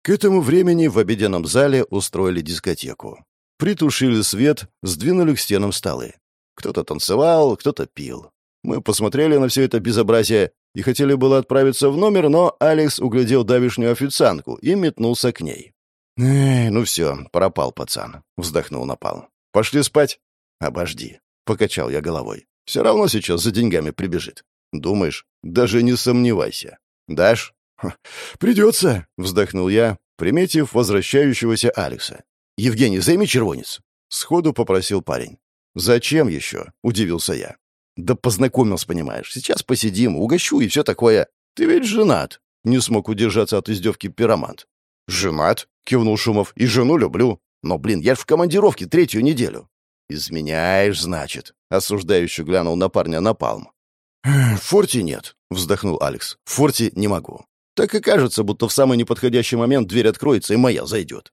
К этому времени в обеденном зале устроили дискотеку. Притушили свет, сдвинули к стенам столы. Кто-то танцевал, кто-то пил. Мы посмотрели на все это безобразие и хотели было отправиться в номер, но Алекс углядел давишнюю официантку и метнулся к ней. «Эй, ну все, пропал пацан», — вздохнул Напал. «Пошли спать?» «Обожди», — покачал я головой. «Все равно сейчас за деньгами прибежит. Думаешь? Даже не сомневайся. Дашь?» «Придется», — вздохнул я, приметив возвращающегося Алекса. «Евгений, займи червонец», — сходу попросил парень. «Зачем еще?» — удивился я. «Да познакомился, понимаешь. Сейчас посидим, угощу и все такое. Ты ведь женат», — не смог удержаться от издевки пиромант. «Женат?» — кивнул Шумов. «И жену люблю. Но, блин, я ж в командировке третью неделю». «Изменяешь, значит», — осуждающе глянул на парня Напалм. «В форте нет», — вздохнул Алекс. «В форте не могу. Так и кажется, будто в самый неподходящий момент дверь откроется, и моя зайдет».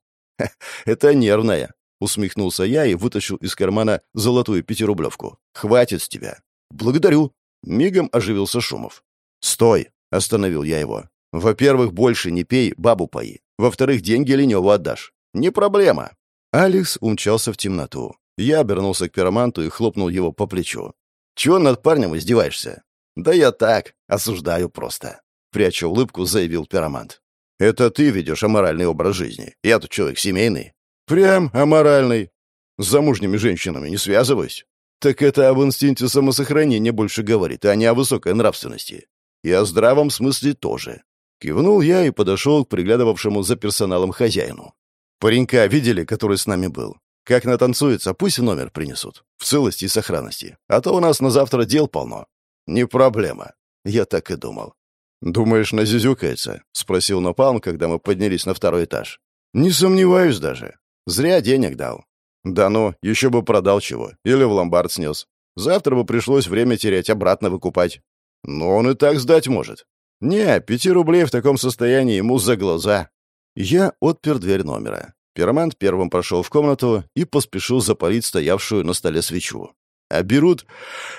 «Это нервная», — усмехнулся я и вытащил из кармана золотую пятирублевку. «Хватит с тебя». «Благодарю». Мигом оживился Шумов. «Стой!» — остановил я его. «Во-первых, больше не пей, бабу пои. Во-вторых, деньги Леневу отдашь. Не проблема». Алекс умчался в темноту. Я обернулся к пироманту и хлопнул его по плечу. «Чего над парнем издеваешься?» «Да я так, осуждаю просто», — пряча улыбку, заявил пиромант. «Это ты ведешь аморальный образ жизни. Я тут человек семейный». «Прям аморальный. С замужними женщинами не связываюсь». «Так это об инстинкте самосохранения больше говорит, а не о высокой нравственности. И о здравом смысле тоже». Кивнул я и подошел к приглядывавшему за персоналом хозяину. «Паренька видели, который с нами был? Как натанцуется, пусть номер принесут. В целости и сохранности. А то у нас на завтра дел полно. Не проблема. Я так и думал. «Думаешь, назюзюкается?» — спросил Напалм, когда мы поднялись на второй этаж. «Не сомневаюсь даже. Зря денег дал. Да ну, еще бы продал чего. Или в ломбард снес. Завтра бы пришлось время терять, обратно выкупать. Но он и так сдать может. Не, пяти рублей в таком состоянии ему за глаза. Я отпер дверь номера. Пиромант первым прошел в комнату и поспешил запалить стоявшую на столе свечу. «А берут...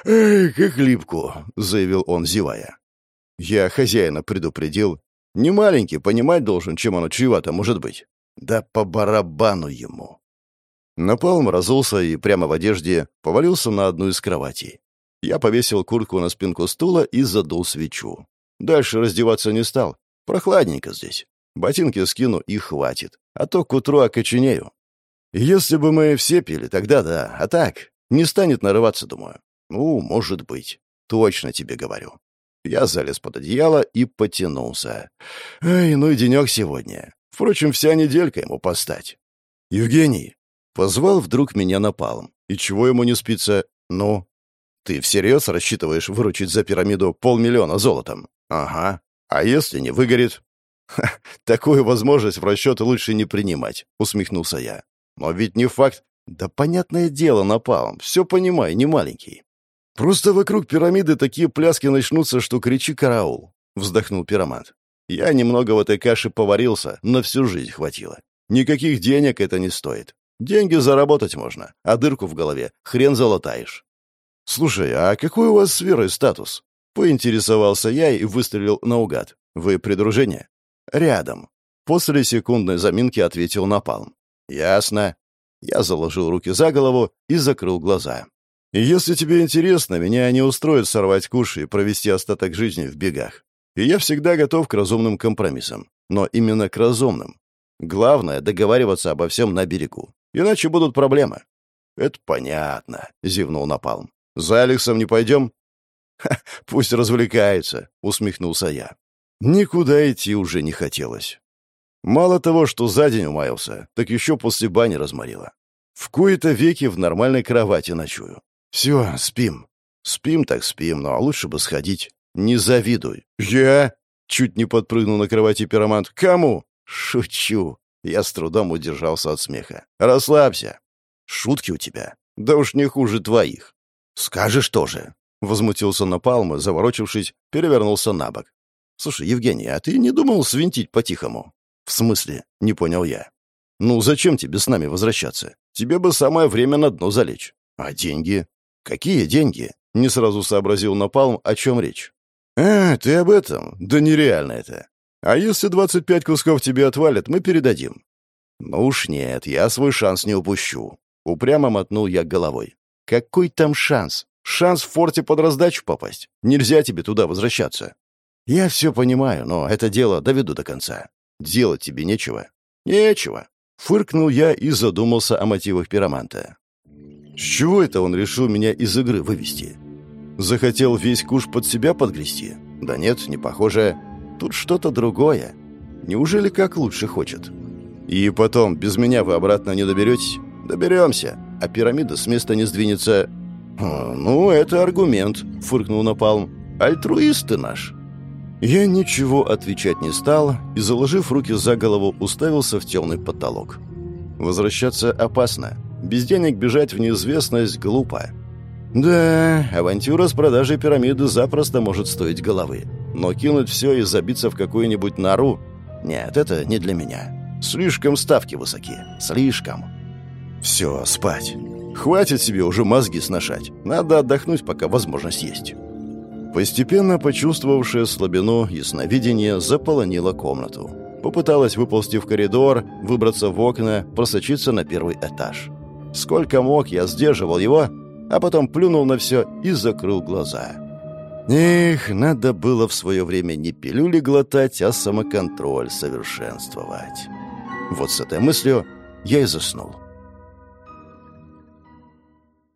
Эй, как липку!» — заявил он, зевая. Я хозяина предупредил. Не маленький, понимать должен, чем оно чревато может быть. Да по барабану ему. Напалм разулся и прямо в одежде повалился на одну из кроватей. Я повесил куртку на спинку стула и задул свечу. Дальше раздеваться не стал. Прохладненько здесь. Ботинки скину и хватит, а то к утру окоченею. Если бы мы все пили, тогда да, а так не станет нарываться, думаю. Ну, может быть. Точно тебе говорю. Я залез под одеяло и потянулся. Ай, ну и денек сегодня. Впрочем, вся неделька ему постать. Евгений. Позвал вдруг меня напалом. И чего ему не спится? Ну? Ты всерьез рассчитываешь выручить за пирамиду полмиллиона золотом? Ага. А если не выгорит? «Ха, [laughs] такую возможность в расчет лучше не принимать», — усмехнулся я. «Но ведь не факт...» «Да понятное дело, напалм. Все понимаю, не маленький». «Просто вокруг пирамиды такие пляски начнутся, что кричи караул», — вздохнул пиромант. «Я немного в этой каше поварился, на всю жизнь хватило. Никаких денег это не стоит. Деньги заработать можно, а дырку в голове хрен залатаешь». «Слушай, а какой у вас с Верой статус?» Поинтересовался я и выстрелил наугад. «Вы придружение?» «Рядом». После секундной заминки ответил Напалм. «Ясно». Я заложил руки за голову и закрыл глаза. «Если тебе интересно, меня не устроит сорвать куш и провести остаток жизни в бегах. И я всегда готов к разумным компромиссам. Но именно к разумным. Главное — договариваться обо всем на берегу. Иначе будут проблемы». «Это понятно», — зевнул Напалм. «За Алексом не пойдем?» «Пусть развлекается», — усмехнулся я. Никуда идти уже не хотелось. Мало того, что за день умаялся, так еще после бани разморило. В кои-то веки в нормальной кровати ночую. Все, спим. Спим так спим, но лучше бы сходить. Не завидуй. Я? Чуть не подпрыгнул на кровати пиромант. Кому? Шучу. Я с трудом удержался от смеха. Расслабься. Шутки у тебя. Да уж не хуже твоих. Скажешь тоже. Возмутился Напалм заворочившись, перевернулся на бок. «Слушай, Евгений, а ты не думал свинтить по-тихому?» «В смысле?» — не понял я. «Ну, зачем тебе с нами возвращаться? Тебе бы самое время на дно залечь. А деньги?» «Какие деньги?» — не сразу сообразил Напалм, о чем речь. «А, ты об этом? Да нереально это. А если двадцать пять кусков тебе отвалят, мы передадим». «Ну уж нет, я свой шанс не упущу». Упрямо мотнул я головой. «Какой там шанс? Шанс в форте под раздачу попасть. Нельзя тебе туда возвращаться. «Я все понимаю, но это дело доведу до конца. Делать тебе нечего». «Нечего». Фыркнул я и задумался о мотивах пироманта. С чего это он решил меня из игры вывести? Захотел весь куш под себя подгрести? Да нет, не похоже. Тут что-то другое. Неужели как лучше хочет? И потом, без меня вы обратно не доберетесь? Доберемся. А пирамида с места не сдвинется. «Ну, это аргумент», — фыркнул Напалм. «Альтруист ты наш». Я ничего отвечать не стал и, заложив руки за голову, уставился в темный потолок. Возвращаться опасно. Без денег бежать в неизвестность глупо. Да, авантюра с продажей пирамиды запросто может стоить головы. Но кинуть все и забиться в какую-нибудь нору... Нет, это не для меня. Слишком ставки высоки. Слишком. Все, спать. Хватит себе уже мозги сношать. Надо отдохнуть, пока возможность есть. Постепенно почувствовавшая слабину, ясновидение заполонило комнату. Попыталась выползти в коридор, выбраться в окна, просочиться на первый этаж. Сколько мог, я сдерживал его, а потом плюнул на все и закрыл глаза. Эх, надо было в свое время не пилюли глотать, а самоконтроль совершенствовать. Вот с этой мыслью я и заснул.